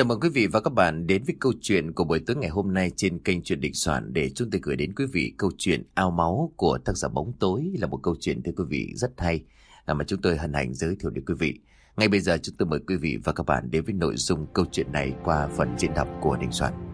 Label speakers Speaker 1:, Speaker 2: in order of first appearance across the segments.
Speaker 1: Chào mừng quý vị và các bạn đến với câu chuyện của buổi tối ngày hôm nay trên kênh Chuyện Định Soạn để chúng tôi gửi đến quý vị câu chuyện Ao Máu của tác giả Bóng Tối là một câu chuyện, thưa quý vị, rất hay à, mà chúng tôi hân hạnh giới thiệu đến quý vị. Ngay bây giờ, chúng tôi mời quý vị và các bạn đến với nội dung câu chuyện này qua phần diễn đọc của Định Soạn.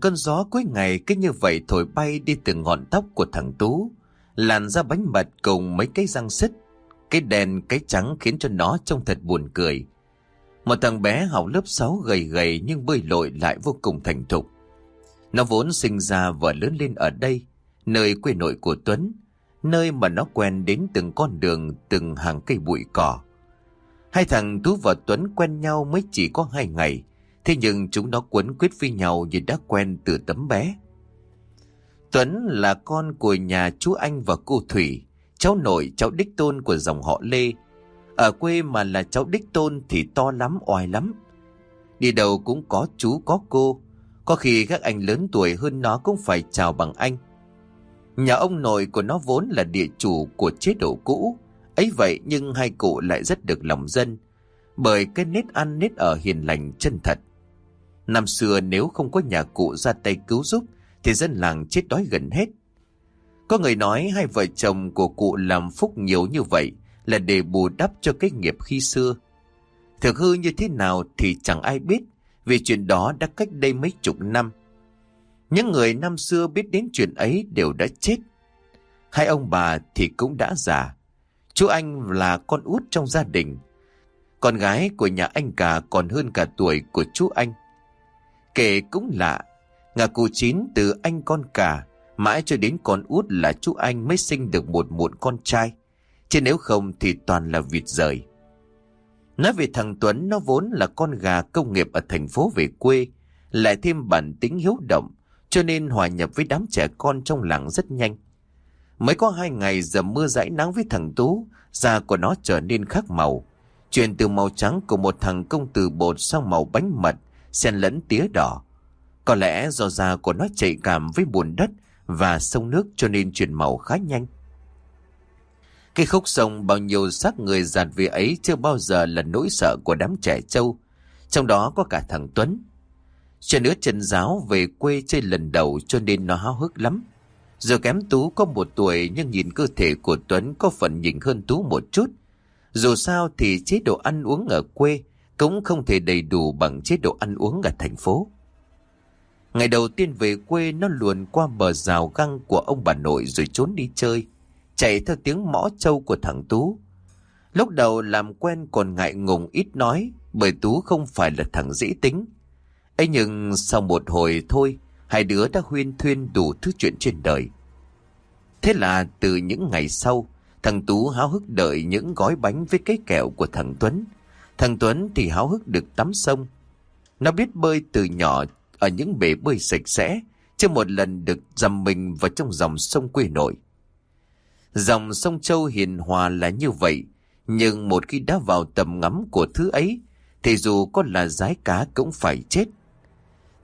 Speaker 1: Cơn gió cuối ngày cứ như vậy thổi bay đi từng ngọn tóc của thằng Tú. Làn ra bánh mật cùng mấy cái răng xích Cái đèn cái trắng khiến cho nó trông thật buồn cười. Một thằng bé học lớp 6 gầy gầy nhưng bơi lội lại vô cùng thành thục. Nó vốn sinh ra và lớn lên ở đây, nơi quê nội của Tuấn, nơi mà nó quen đến từng con đường, từng hàng cây bụi cỏ. Hai thằng Tú và Tuấn quen nhau mới chỉ có hai ngày, Thế nhưng chúng nó quấn quyết với nhau như đã quen từ tấm bé. Tuấn là con của nhà chú Anh và cô Thủy, cháu nội cháu đích tôn của dòng họ Lê. Ở quê mà là cháu đích tôn thì to lắm, oai lắm. Đi đâu cũng có chú có cô, có khi các anh lớn tuổi hơn nó cũng phải chào bằng anh. Nhà ông nội của nó vốn là địa chủ của chế độ cũ, ấy vậy nhưng hai cụ lại rất được lòng dân, bởi cái nết ăn nết ở hiền lành chân thật. Năm xưa nếu không có nhà cụ ra tay cứu giúp, thì dân làng chết đói gần hết. Có người nói hai vợ chồng của cụ làm phúc nhiều như vậy là để bù đắp cho cái nghiệp khi xưa. Thực hư như thế nào thì chẳng ai biết, vì chuyện đó đã cách đây mấy chục năm. Những người năm xưa biết đến chuyện ấy đều đã chết. Hai ông bà thì cũng đã già. Chú anh là con út trong gia đình. Con gái của nhà anh cả còn hơn cả tuổi của chú anh. Kể cũng lạ, ngà cụ chín từ anh con cả, mãi cho đến con út là chú anh mới sinh được một muộn con trai. Chứ nếu không thì toàn là vịt rời. Nói về thằng Tuấn nó vốn là con gà công nghiệp ở thành phố về quê, lại thêm bản tính hiếu động, cho nên hòa nhập với đám trẻ con trong làng rất nhanh. Mới có hai ngày dầm mưa dãi nắng với thằng Tú, da của nó trở nên khác màu. Chuyển từ màu trắng của một thằng công tử bột sang màu bánh mật, xen lẫn tía đỏ. Có lẽ do da của nó chạy cảm với bùn đất và sông nước cho nên chuyển màu khá nhanh. Cái khúc sông bao nhiêu xác người giạt về ấy chưa bao giờ là nỗi sợ của đám trẻ trâu, trong đó có cả thằng Tuấn. Cho nữa chân giáo về quê chơi lần đầu cho nên nó háo hức lắm. Giờ kém Tú có một tuổi nhưng nhìn cơ thể của Tuấn có phần nhỉnh hơn Tú một chút. Dù sao thì chế độ ăn uống ở quê cũng không thể đầy đủ bằng chế độ ăn uống ở thành phố. Ngày đầu tiên về quê nó luồn qua bờ rào găng của ông bà nội rồi trốn đi chơi, chạy theo tiếng mõ trâu của thằng Tú. Lúc đầu làm quen còn ngại ngùng ít nói bởi Tú không phải là thằng dĩ tính. ấy nhưng sau một hồi thôi, hai đứa đã huyên thuyên đủ thứ chuyện trên đời. Thế là từ những ngày sau, thằng Tú háo hức đợi những gói bánh với cái kẹo của thằng Tuấn Thằng Tuấn thì háo hức được tắm sông. Nó biết bơi từ nhỏ ở những bể bơi sạch sẽ, chưa một lần được dầm mình vào trong dòng sông quê nội. Dòng sông Châu hiền hòa là như vậy, nhưng một khi đã vào tầm ngắm của thứ ấy, thì dù có là giái cá cũng phải chết.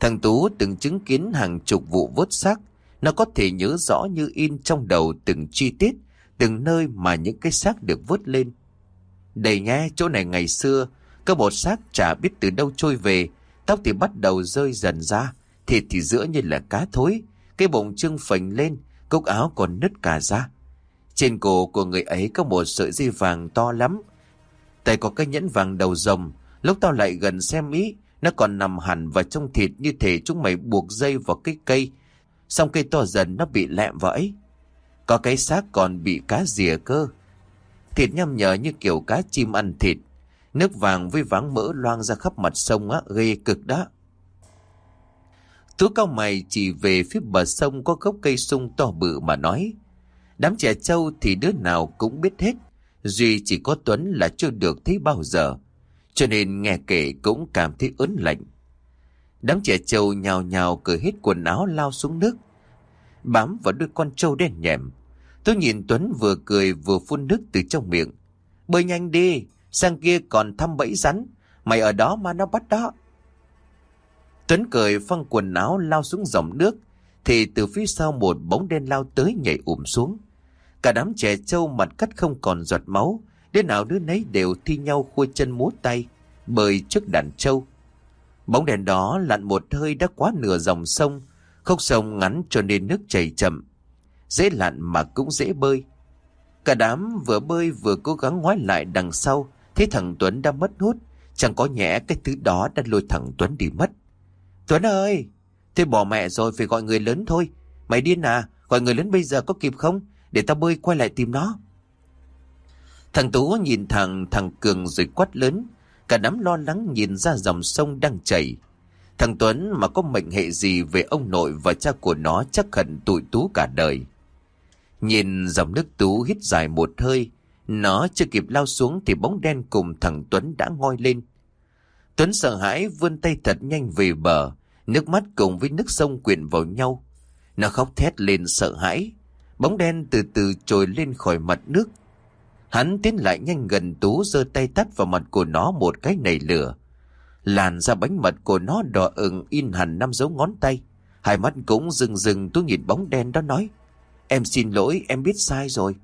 Speaker 1: Thằng Tú từng chứng kiến hàng chục vụ vớt xác, nó có thể nhớ rõ như in trong đầu từng chi tiết, từng nơi mà những cái xác được vớt lên. Đây nghe, chỗ này ngày xưa, có một xác chả biết từ đâu trôi về, tóc thì bắt đầu rơi dần ra, thịt thì giữa như là cá thối, cái bụng trưng phình lên, cúc áo còn nứt cả ra. Trên cổ của người ấy có một sợi dây vàng to lắm, tay có cái nhẫn vàng đầu rồng, lúc tao lại gần xem ý, nó còn nằm hẳn vào trong thịt như thể chúng mày buộc dây vào cái cây, xong cây to dần nó bị lẹm vào ấy. Có cái xác còn bị cá rìa cơ, Thịt nhăm nhở như kiểu cá chim ăn thịt. Nước vàng với váng mỡ loang ra khắp mặt sông á, ghê cực đó. Tú cao mày chỉ về phía bờ sông có gốc cây sung to bự mà nói. Đám trẻ trâu thì đứa nào cũng biết hết. Duy chỉ có Tuấn là chưa được thấy bao giờ. Cho nên nghe kể cũng cảm thấy ớn lạnh. Đám trẻ trâu nhào nhào cởi hết quần áo lao xuống nước. Bám vào đôi con trâu đen nhẹm. Tôi nhìn Tuấn vừa cười vừa phun nước từ trong miệng. Bơi nhanh đi, sang kia còn thăm bẫy rắn. Mày ở đó mà nó bắt đó. Tuấn cười phăng quần áo lao xuống dòng nước. Thì từ phía sau một bóng đen lao tới nhảy ủm xuống. Cả đám trẻ trâu mặt cắt không còn giọt máu. Đứa nào đứa nấy đều thi nhau khua chân múa tay. Bơi trước đàn trâu. Bóng đèn đó lặn một hơi đã quá nửa dòng sông. Khúc sông ngắn cho nên nước chảy chậm. Dễ lặn mà cũng dễ bơi. Cả đám vừa bơi vừa cố gắng ngoái lại đằng sau. Thấy thằng Tuấn đã mất hút. Chẳng có nhẽ cái thứ đó đã lôi thằng Tuấn đi mất. Tuấn ơi! Thế bỏ mẹ rồi phải gọi người lớn thôi. Mày điên à? Gọi người lớn bây giờ có kịp không? Để tao bơi quay lại tìm nó. Thằng Tú nhìn thằng thằng Cường rồi quát lớn. Cả đám lo lắng nhìn ra dòng sông đang chảy. Thằng Tuấn mà có mệnh hệ gì về ông nội và cha của nó chắc hẳn tụi Tú cả đời. Nhìn dòng nước Tú hít dài một hơi. Nó chưa kịp lao xuống thì bóng đen cùng thằng Tuấn đã ngoi lên. Tuấn sợ hãi vươn tay thật nhanh về bờ. Nước mắt cùng với nước sông quyện vào nhau. Nó khóc thét lên sợ hãi. Bóng đen từ từ trồi lên khỏi mặt nước. Hắn tiến lại nhanh gần Tú giơ tay tắt vào mặt của nó một cái nảy lửa. Làn ra bánh mật của nó đỏ ửng in hẳn năm dấu ngón tay. Hai mắt cũng rừng rừng Tú nhìn bóng đen đó nói. Em xin lỗi, em biết sai rồi.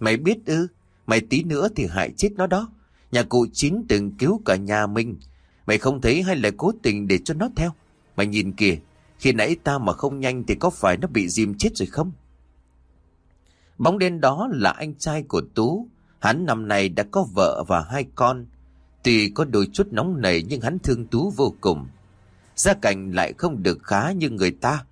Speaker 1: Mày biết ư? Mày tí nữa thì hại chết nó đó. Nhà cụ chín từng cứu cả nhà mình. Mày không thấy hay là cố tình để cho nó theo? Mày nhìn kìa, khi nãy ta mà không nhanh thì có phải nó bị dìm chết rồi không? Bóng đen đó là anh trai của Tú. Hắn năm nay đã có vợ và hai con. Tuy có đôi chút nóng nảy nhưng hắn thương Tú vô cùng. Gia cảnh lại không được khá như người ta.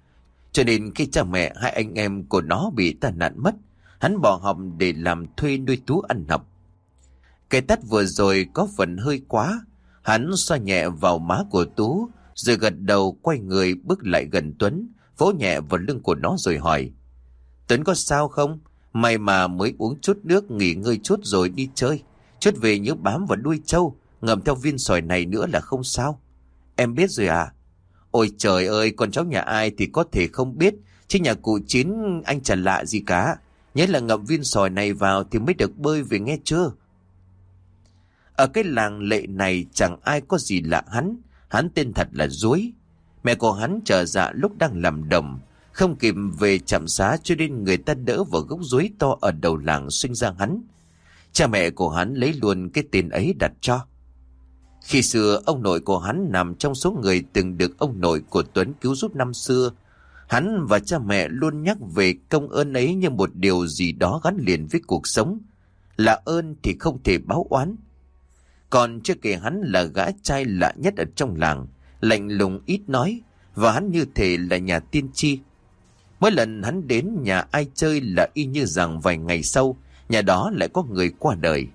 Speaker 1: Cho nên khi cha mẹ hai anh em của nó bị tai nạn mất, hắn bỏ học để làm thuê nuôi Tú ăn học. Cái tắt vừa rồi có phần hơi quá. Hắn xoa nhẹ vào má của Tú, rồi gật đầu quay người bước lại gần Tuấn, vỗ nhẹ vào lưng của nó rồi hỏi. Tuấn có sao không? May mà mới uống chút nước nghỉ ngơi chút rồi đi chơi. Chút về nhớ bám vào đuôi trâu, ngầm theo viên sỏi này nữa là không sao. Em biết rồi à? Ôi trời ơi, con cháu nhà ai thì có thể không biết, chứ nhà cụ chín anh chẳng lạ gì cả. Nhớ là ngậm viên sỏi này vào thì mới được bơi về nghe chưa? Ở cái làng lệ này chẳng ai có gì lạ hắn, hắn tên thật là Dối. Mẹ của hắn chờ dạ lúc đang làm đồng, không kịp về chạm xá cho nên người ta đỡ vào gốc dối to ở đầu làng sinh ra hắn. Cha mẹ của hắn lấy luôn cái tên ấy đặt cho. Khi xưa ông nội của hắn nằm trong số người từng được ông nội của Tuấn cứu giúp năm xưa. Hắn và cha mẹ luôn nhắc về công ơn ấy như một điều gì đó gắn liền với cuộc sống. Là ơn thì không thể báo oán. Còn chưa kể hắn là gã trai lạ nhất ở trong làng, lạnh lùng ít nói, và hắn như thể là nhà tiên tri. Mỗi lần hắn đến nhà ai chơi là y như rằng vài ngày sau, nhà đó lại có người qua đời.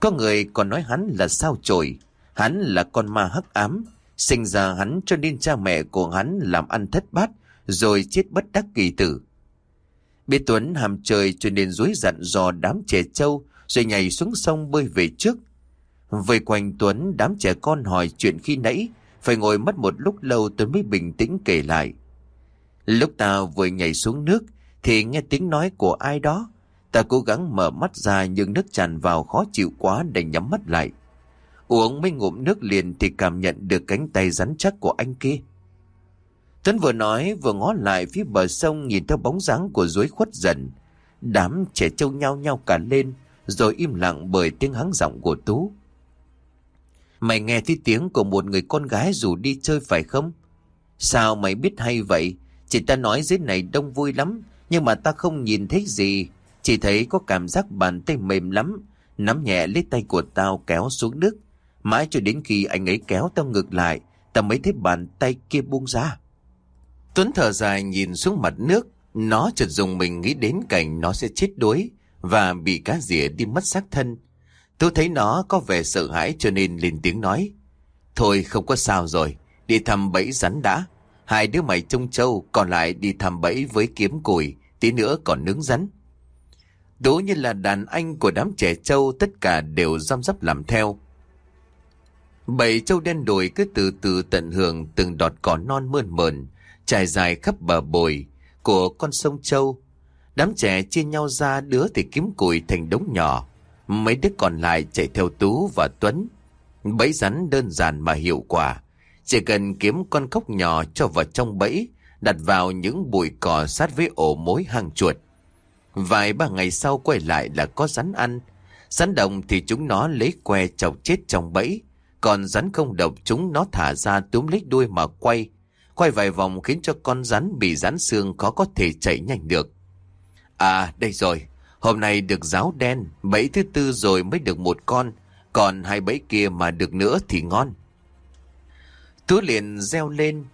Speaker 1: Có người còn nói hắn là sao trời hắn là con ma hắc ám, sinh ra hắn cho nên cha mẹ của hắn làm ăn thất bát, rồi chết bất đắc kỳ tử. Biết Tuấn hàm trời cho nên dối dặn dò đám trẻ trâu, rồi nhảy xuống sông bơi về trước. Vây quanh Tuấn, đám trẻ con hỏi chuyện khi nãy, phải ngồi mất một lúc lâu Tuấn mới bình tĩnh kể lại. Lúc ta vừa nhảy xuống nước thì nghe tiếng nói của ai đó. Ta cố gắng mở mắt ra nhưng nước tràn vào khó chịu quá để nhắm mắt lại. Uống mấy ngụm nước liền thì cảm nhận được cánh tay rắn chắc của anh kia. Tuấn vừa nói vừa ngó lại phía bờ sông nhìn theo bóng dáng của dối khuất dần. Đám trẻ trâu nhau nhau cả lên rồi im lặng bởi tiếng hắng giọng của Tú. Mày nghe thấy tiếng của một người con gái rủ đi chơi phải không? Sao mày biết hay vậy? Chị ta nói dưới này đông vui lắm, nhưng mà ta không nhìn thấy gì. Chỉ thấy có cảm giác bàn tay mềm lắm, nắm nhẹ lấy tay của tao kéo xuống nước. Mãi cho đến khi anh ấy kéo tao ngược lại, tao mới thấy bàn tay kia buông ra. Tuấn thở dài nhìn xuống mặt nước, nó chợt dùng mình nghĩ đến cảnh nó sẽ chết đuối và bị cá rỉa đi mất xác thân. Tôi thấy nó có vẻ sợ hãi cho nên lên tiếng nói. Thôi không có sao rồi, đi thăm bẫy rắn đã. Hai đứa mày trông trâu, còn lại đi thăm bẫy với kiếm củi, tí nữa còn nướng rắn. Đố như là đàn anh của đám trẻ trâu tất cả đều giam dấp làm theo. Bảy châu đen đồi cứ từ từ tận hưởng từng đọt cỏ non mơn mờn, trải dài khắp bờ bồi của con sông Châu. Đám trẻ chia nhau ra đứa thì kiếm củi thành đống nhỏ, mấy đứa còn lại chạy theo Tú và Tuấn. Bẫy rắn đơn giản mà hiệu quả, chỉ cần kiếm con cốc nhỏ cho vào trong bẫy, đặt vào những bụi cỏ sát với ổ mối hàng chuột. Vài ba ngày sau quay lại là có rắn ăn. Rắn đồng thì chúng nó lấy que chọc chết trong bẫy. Còn rắn không độc chúng nó thả ra túm lít đuôi mà quay. Quay vài vòng khiến cho con rắn bị rắn xương khó có thể chạy nhanh được. À đây rồi, hôm nay được giáo đen, bẫy thứ tư rồi mới được một con. Còn hai bẫy kia mà được nữa thì ngon. Tú liền reo lên,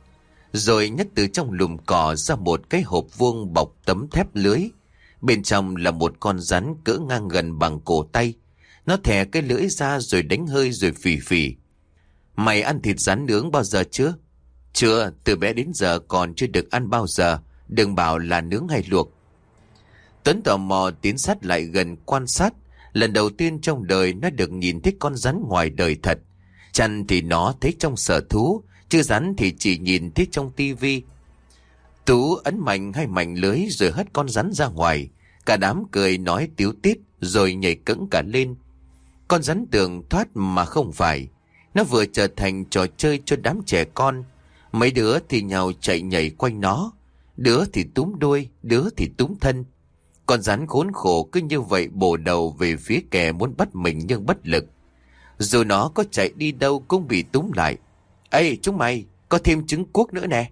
Speaker 1: rồi nhấc từ trong lùm cỏ ra một cái hộp vuông bọc tấm thép lưới. Bên trong là một con rắn cỡ ngang gần bằng cổ tay. Nó thè cái lưỡi ra rồi đánh hơi rồi phì phì. Mày ăn thịt rắn nướng bao giờ chưa? Chưa, từ bé đến giờ còn chưa được ăn bao giờ. Đừng bảo là nướng hay luộc. Tuấn tò mò tiến sát lại gần quan sát. Lần đầu tiên trong đời nó được nhìn thấy con rắn ngoài đời thật. Chăn thì nó thấy trong sở thú, chứ rắn thì chỉ nhìn thấy trong tivi. Tú ấn mạnh hay mảnh lưới rồi hất con rắn ra ngoài. Cả đám cười nói tiếu tít rồi nhảy cẫng cả lên. Con rắn tưởng thoát mà không phải. Nó vừa trở thành trò chơi cho đám trẻ con. Mấy đứa thì nhào chạy nhảy quanh nó. Đứa thì túm đuôi, đứa thì túm thân. Con rắn khốn khổ cứ như vậy bổ đầu về phía kẻ muốn bắt mình nhưng bất lực. Dù nó có chạy đi đâu cũng bị túm lại. Ê chúng mày, có thêm trứng cuốc nữa nè.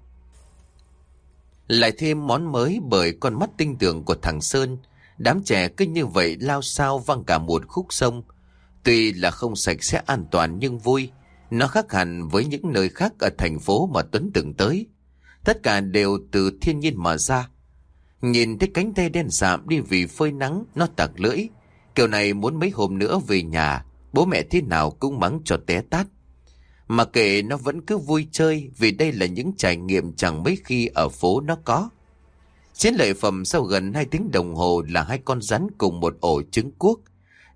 Speaker 1: Lại thêm món mới bởi con mắt tinh tưởng của thằng Sơn. Đám trẻ cứ như vậy lao sao văng cả một khúc sông. Tuy là không sạch sẽ an toàn nhưng vui. Nó khác hẳn với những nơi khác ở thành phố mà Tuấn từng tới. Tất cả đều từ thiên nhiên mà ra. Nhìn thấy cánh tay đen sạm đi vì phơi nắng, nó tặc lưỡi. Kiểu này muốn mấy hôm nữa về nhà, bố mẹ thế nào cũng mắng cho té tát. Mà kệ nó vẫn cứ vui chơi vì đây là những trải nghiệm chẳng mấy khi ở phố nó có. Chiến lợi phẩm sau gần 2 tiếng đồng hồ là hai con rắn cùng một ổ trứng cuốc.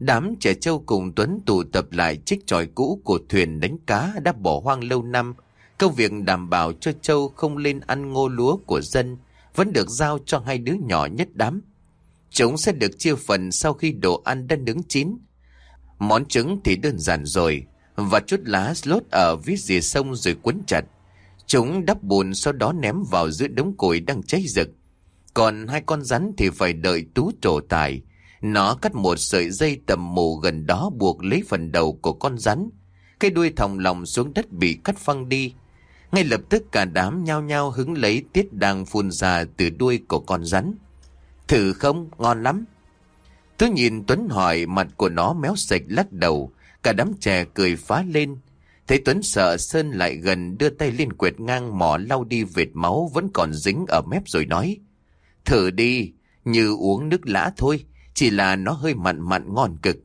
Speaker 1: Đám trẻ trâu cùng Tuấn tụ tập lại chiếc tròi cũ của thuyền đánh cá đã bỏ hoang lâu năm. Công việc đảm bảo cho trâu không lên ăn ngô lúa của dân vẫn được giao cho hai đứa nhỏ nhất đám. Chúng sẽ được chia phần sau khi đồ ăn đã nướng chín. Món trứng thì đơn giản rồi, và chút lá lốt ở vít dì sông rồi quấn chặt. Chúng đắp bùn sau đó ném vào giữa đống củi đang cháy rực. Còn hai con rắn thì phải đợi tú trổ tài. Nó cắt một sợi dây tầm mù gần đó buộc lấy phần đầu của con rắn. Cái đuôi thòng lòng xuống đất bị cắt phăng đi. Ngay lập tức cả đám nhao nhao hứng lấy tiết đang phun ra từ đuôi của con rắn. Thử không? Ngon lắm. thứ nhìn Tuấn hỏi mặt của nó méo sạch lắc đầu. Cả đám trẻ cười phá lên. Thấy Tuấn sợ Sơn lại gần đưa tay lên quệt ngang mỏ lau đi vệt máu vẫn còn dính ở mép rồi nói. Thử đi, như uống nước lã thôi, chỉ là nó hơi mặn mặn ngon cực.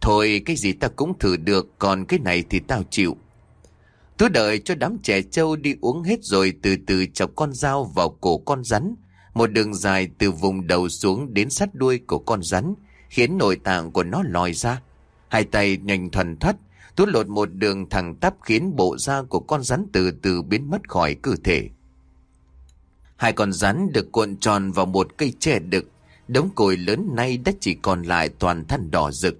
Speaker 1: Thôi cái gì ta cũng thử được, còn cái này thì tao chịu. Tôi đợi cho đám trẻ trâu đi uống hết rồi từ từ chọc con dao vào cổ con rắn. Một đường dài từ vùng đầu xuống đến sát đuôi của con rắn, khiến nội tạng của nó lòi ra. Hai tay nhanh thuần thoát, Tôi lột một đường thẳng tắp khiến bộ da của con rắn từ từ biến mất khỏi cơ thể. Hai con rắn được cuộn tròn vào một cây tre đực, đống cồi lớn nay đã chỉ còn lại toàn thân đỏ rực.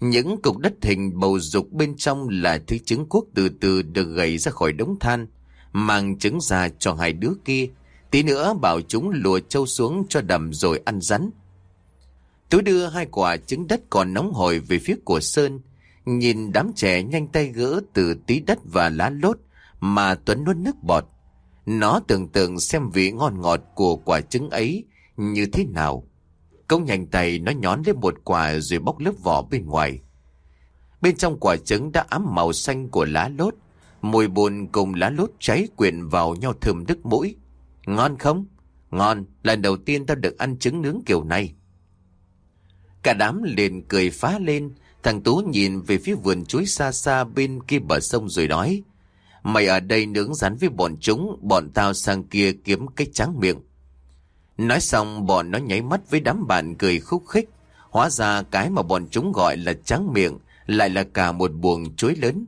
Speaker 1: Những cục đất hình bầu dục bên trong là thứ trứng cuốc từ từ được gầy ra khỏi đống than, mang trứng ra cho hai đứa kia. Tí nữa bảo chúng lùa trâu xuống cho đầm rồi ăn rắn. Tú đưa hai quả trứng đất còn nóng hổi về phía của Sơn. Nhìn đám trẻ nhanh tay gỡ từ tí đất và lá lốt mà Tuấn nuốt nước bọt. Nó tưởng tượng xem vị ngon ngọt của quả trứng ấy như thế nào. Công nhanh tay nó nhón lên một quả rồi bóc lớp vỏ bên ngoài. Bên trong quả trứng đã ám màu xanh của lá lốt. Mùi bùn cùng lá lốt cháy quyện vào nhau thơm đứt mũi. Ngon không? Ngon, lần đầu tiên tao được ăn trứng nướng kiểu này. Cả đám liền cười phá lên, thằng Tú nhìn về phía vườn chuối xa xa bên kia bờ sông rồi nói. Mày ở đây nướng rắn với bọn chúng, bọn tao sang kia kiếm cách trắng miệng. Nói xong bọn nó nháy mắt với đám bạn cười khúc khích. Hóa ra cái mà bọn chúng gọi là trắng miệng lại là cả một buồng chuối lớn.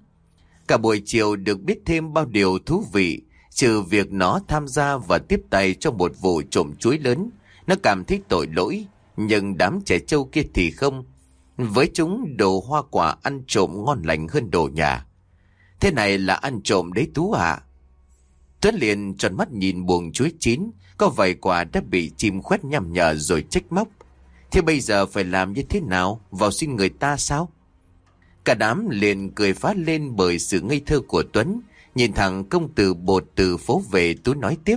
Speaker 1: Cả buổi chiều được biết thêm bao điều thú vị, trừ việc nó tham gia và tiếp tay cho một vụ trộm chuối lớn. Nó cảm thấy tội lỗi, nhưng đám trẻ trâu kia thì không. Với chúng đồ hoa quả ăn trộm ngon lành hơn đồ nhà. Thế này là ăn trộm đấy Tú à? Tuấn liền tròn mắt nhìn buồng chuối chín, có vài quả đã bị chim khoét nhằm nhở rồi trách móc. Thế bây giờ phải làm như thế nào? Vào xin người ta sao? Cả đám liền cười phá lên bởi sự ngây thơ của Tuấn. Nhìn thẳng công tử bột từ phố về Tú nói tiếp.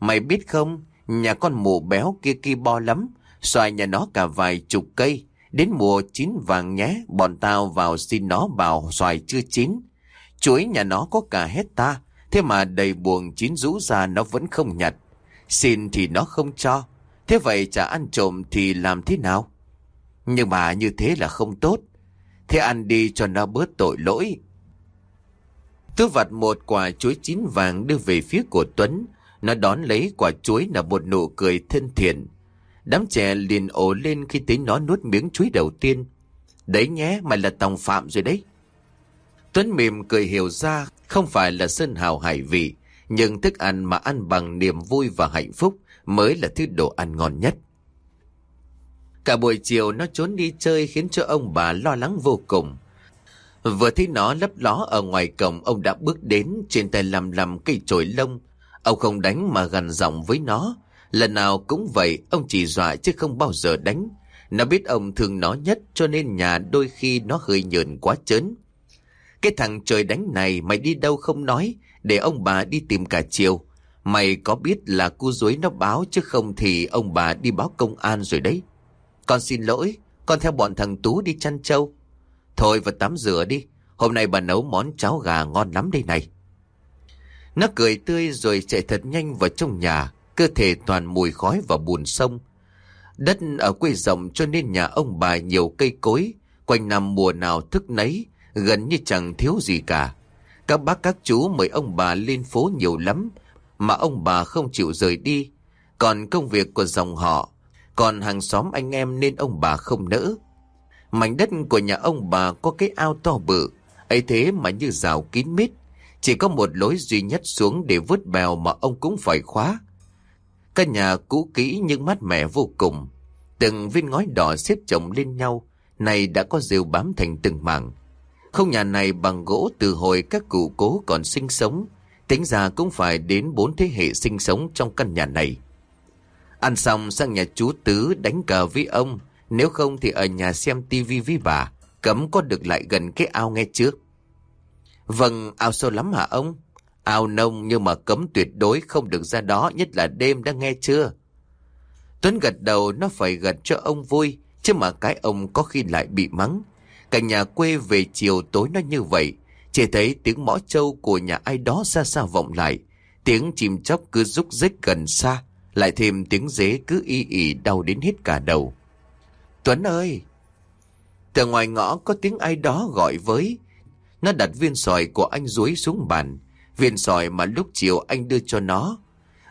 Speaker 1: Mày biết không, nhà con mù béo kia kia bo lắm. Xoài nhà nó cả vài chục cây. Đến mùa chín vàng nhé, bọn tao vào xin nó bảo xoài chưa chín. Chuối nhà nó có cả hết ta. Thế mà đầy buồng chín rũ ra nó vẫn không nhặt. Xin thì nó không cho. Thế vậy chả ăn trộm thì làm thế nào? Nhưng mà như thế là không tốt. Thế ăn đi cho nó bớt tội lỗi. Tôi vặt một quả chuối chín vàng đưa về phía của Tuấn. Nó đón lấy quả chuối là một nụ cười thân thiện. Đám trẻ liền ổ lên khi thấy nó nuốt miếng chuối đầu tiên. Đấy nhé, mày là tòng phạm rồi đấy. Tuấn mỉm cười hiểu ra không phải là sơn hào hải vị, nhưng thức ăn mà ăn bằng niềm vui và hạnh phúc mới là thứ đồ ăn ngon nhất. Cả buổi chiều nó trốn đi chơi khiến cho ông bà lo lắng vô cùng. Vừa thấy nó lấp ló ở ngoài cổng, ông đã bước đến trên tay làm làm cây chổi lông. Ông không đánh mà gần giọng với nó. Lần nào cũng vậy, ông chỉ dọa chứ không bao giờ đánh. Nó biết ông thương nó nhất cho nên nhà đôi khi nó hơi nhờn quá chớn. Cái thằng trời đánh này mày đi đâu không nói để ông bà đi tìm cả chiều. Mày có biết là cu dối nó báo chứ không thì ông bà đi báo công an rồi đấy. Con xin lỗi, con theo bọn thằng Tú đi chăn trâu. Thôi vào tắm rửa đi, hôm nay bà nấu món cháo gà ngon lắm đây này. Nó cười tươi rồi chạy thật nhanh vào trong nhà, cơ thể toàn mùi khói và bùn sông. Đất ở quê rộng cho nên nhà ông bà nhiều cây cối, quanh năm mùa nào thức nấy, gần như chẳng thiếu gì cả. Các bác các chú mời ông bà lên phố nhiều lắm, mà ông bà không chịu rời đi. Còn công việc của dòng họ, còn hàng xóm anh em nên ông bà không nỡ. Mảnh đất của nhà ông bà có cái ao to bự, ấy thế mà như rào kín mít. Chỉ có một lối duy nhất xuống để vứt bèo mà ông cũng phải khóa. Căn nhà cũ kỹ nhưng mát mẻ vô cùng. Từng viên ngói đỏ xếp chồng lên nhau, này đã có rêu bám thành từng mảng. Không nhà này bằng gỗ từ hồi các cụ cố còn sinh sống, tính ra cũng phải đến bốn thế hệ sinh sống trong căn nhà này. Ăn xong sang nhà chú Tứ đánh cờ với ông, nếu không thì ở nhà xem tivi với bà, cấm có được lại gần cái ao nghe trước. Vâng, ao sâu lắm hả ông? Ao nông nhưng mà cấm tuyệt đối không được ra đó, nhất là đêm đã nghe chưa? Tuấn gật đầu nó phải gật cho ông vui, chứ mà cái ông có khi lại bị mắng. Cả nhà quê về chiều tối nó như vậy, chỉ thấy tiếng mõ trâu của nhà ai đó xa xa vọng lại, tiếng chim chóc cứ rúc rích gần xa, lại thêm tiếng dế cứ y ỉ đau đến hết cả đầu. Tuấn ơi! Từ ngoài ngõ có tiếng ai đó gọi với. Nó đặt viên sỏi của anh dúi xuống bàn. Viên sỏi mà lúc chiều anh đưa cho nó.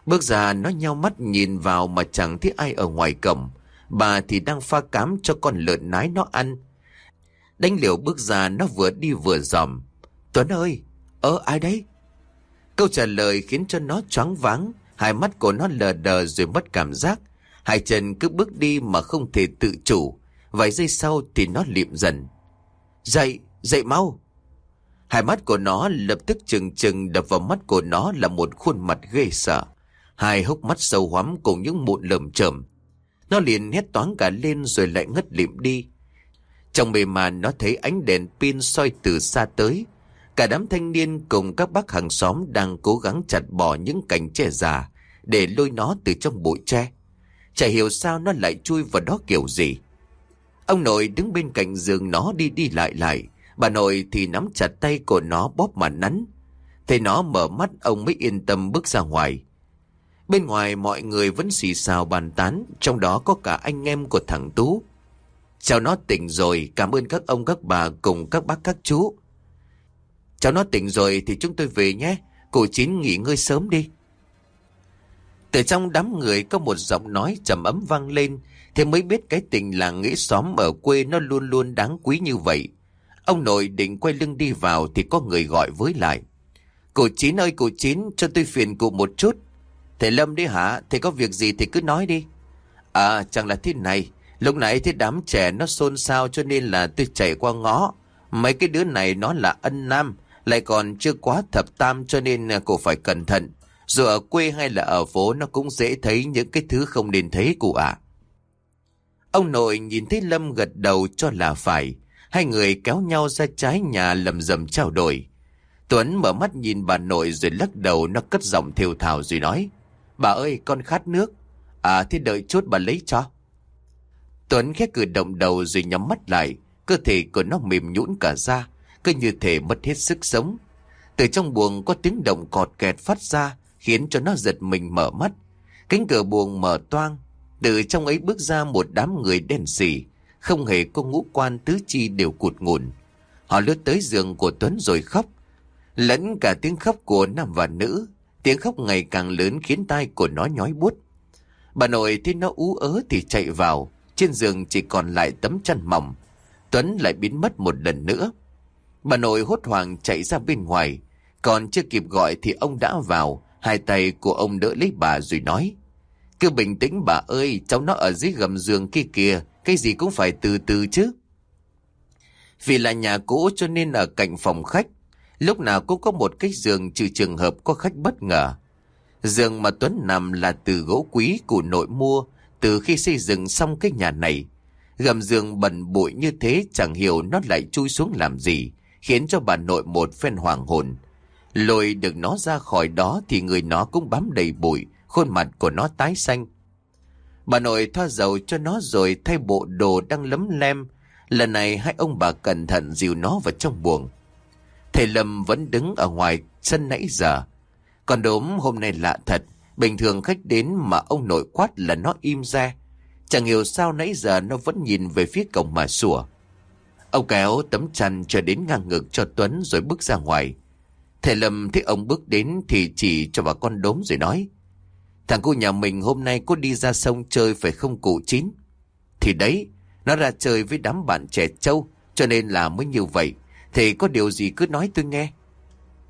Speaker 1: Bước ra nó nhau mắt nhìn vào mà chẳng thấy ai ở ngoài cổng. Bà thì đang pha cám cho con lợn nái nó ăn. Đánh liều bước ra nó vừa đi vừa dòm. Tuấn ơi! Ơ ai đấy? Câu trả lời khiến cho nó choáng váng. Hai mắt của nó lờ đờ rồi mất cảm giác. Hai chân cứ bước đi mà không thể tự chủ. Vài giây sau thì nó liệm dần. Dậy, dậy mau. Hai mắt của nó lập tức chừng chừng đập vào mắt của nó là một khuôn mặt ghê sợ. Hai hốc mắt sâu hoắm cùng những mụn lởm chởm. Nó liền hét toáng cả lên rồi lại ngất liệm đi. Trong bề màn nó thấy ánh đèn pin soi từ xa tới. Cả đám thanh niên cùng các bác hàng xóm đang cố gắng chặt bỏ những cành tre già để lôi nó từ trong bụi tre. Chả hiểu sao nó lại chui vào đó kiểu gì. Ông nội đứng bên cạnh giường nó đi đi lại lại. Bà nội thì nắm chặt tay của nó bóp mà nắn. Thấy nó mở mắt ông mới yên tâm bước ra ngoài. Bên ngoài mọi người vẫn xì xào bàn tán, trong đó có cả anh em của thằng Tú. Chào nó tỉnh rồi, cảm ơn các ông các bà cùng các bác các chú. Cháu nó tỉnh rồi thì chúng tôi về nhé. cụ Chín nghỉ ngơi sớm đi. Từ trong đám người có một giọng nói trầm ấm vang lên. Thì mới biết cái tình làng nghĩa xóm ở quê nó luôn luôn đáng quý như vậy. Ông nội định quay lưng đi vào thì có người gọi với lại. Cụ Chín ơi cụ Chín cho tôi phiền cụ một chút. Thầy Lâm đi hả? Thầy có việc gì thì cứ nói đi. À chẳng là thế này. Lúc nãy thấy đám trẻ nó xôn xao cho nên là tôi chạy qua ngõ. Mấy cái đứa này nó là ân nam. Lại còn chưa quá thập tam cho nên cụ phải cẩn thận. Dù ở quê hay là ở phố nó cũng dễ thấy những cái thứ không nên thấy cụ ạ. Ông nội nhìn thấy Lâm gật đầu cho là phải. Hai người kéo nhau ra trái nhà lầm rầm trao đổi. Tuấn mở mắt nhìn bà nội rồi lắc đầu nó cất giọng thều thào rồi nói. Bà ơi, con khát nước. À thế đợi chút bà lấy cho. Tuấn khẽ cử động đầu rồi nhắm mắt lại. Cơ thể của nó mềm nhũn cả ra. Cứ như thể mất hết sức sống. Từ trong buồng có tiếng động cọt kẹt phát ra khiến cho nó giật mình mở mắt. Cánh cửa buồng mở toang. Từ trong ấy bước ra một đám người đen sì, Không hề có ngũ quan tứ chi đều cụt ngủn. Họ lướt tới giường của Tuấn rồi khóc. Lẫn cả tiếng khóc của nam và nữ. Tiếng khóc ngày càng lớn khiến tai của nó nhói buốt. Bà nội thấy nó ú ớ thì chạy vào. Trên giường chỉ còn lại tấm chăn mỏng. Tuấn lại biến mất một lần nữa. Bà nội hốt hoảng chạy ra bên ngoài. Còn chưa kịp gọi thì ông đã vào. Hai tay của ông đỡ lấy bà rồi nói. Cứ bình tĩnh bà ơi, cháu nó ở dưới gầm giường kia kìa. Cái gì cũng phải từ từ chứ. Vì là nhà cũ cho nên ở cạnh phòng khách. Lúc nào cũng có một cái giường trừ trường hợp có khách bất ngờ. Giường mà Tuấn nằm là từ gỗ quý của nội mua từ khi xây dựng xong cái nhà này. Gầm giường bẩn bụi như thế chẳng hiểu nó lại chui xuống làm gì, khiến cho bà nội một phen hoàng hồn. Lôi được nó ra khỏi đó thì người nó cũng bám đầy bụi, khuôn mặt của nó tái xanh. Bà nội thoa dầu cho nó rồi thay bộ đồ đang lấm lem. Lần này hai ông bà cẩn thận dìu nó vào trong buồng. Thầy Lâm vẫn đứng ở ngoài sân nãy giờ. Còn đốm hôm nay lạ thật. Bình thường khách đến mà ông nội quát là nó im ra. Chẳng hiểu sao nãy giờ nó vẫn nhìn về phía cổng mà sủa. Ông kéo tấm chăn cho đến ngang ngực cho Tuấn rồi bước ra ngoài. Thầy Lâm thấy ông bước đến thì chỉ cho bà con đốm rồi nói. Thằng cô nhà mình hôm nay có đi ra sông chơi phải không cụ chín? Thì đấy, nó ra chơi với đám bạn trẻ trâu, cho nên là mới như vậy. Thì có điều gì cứ nói tôi nghe.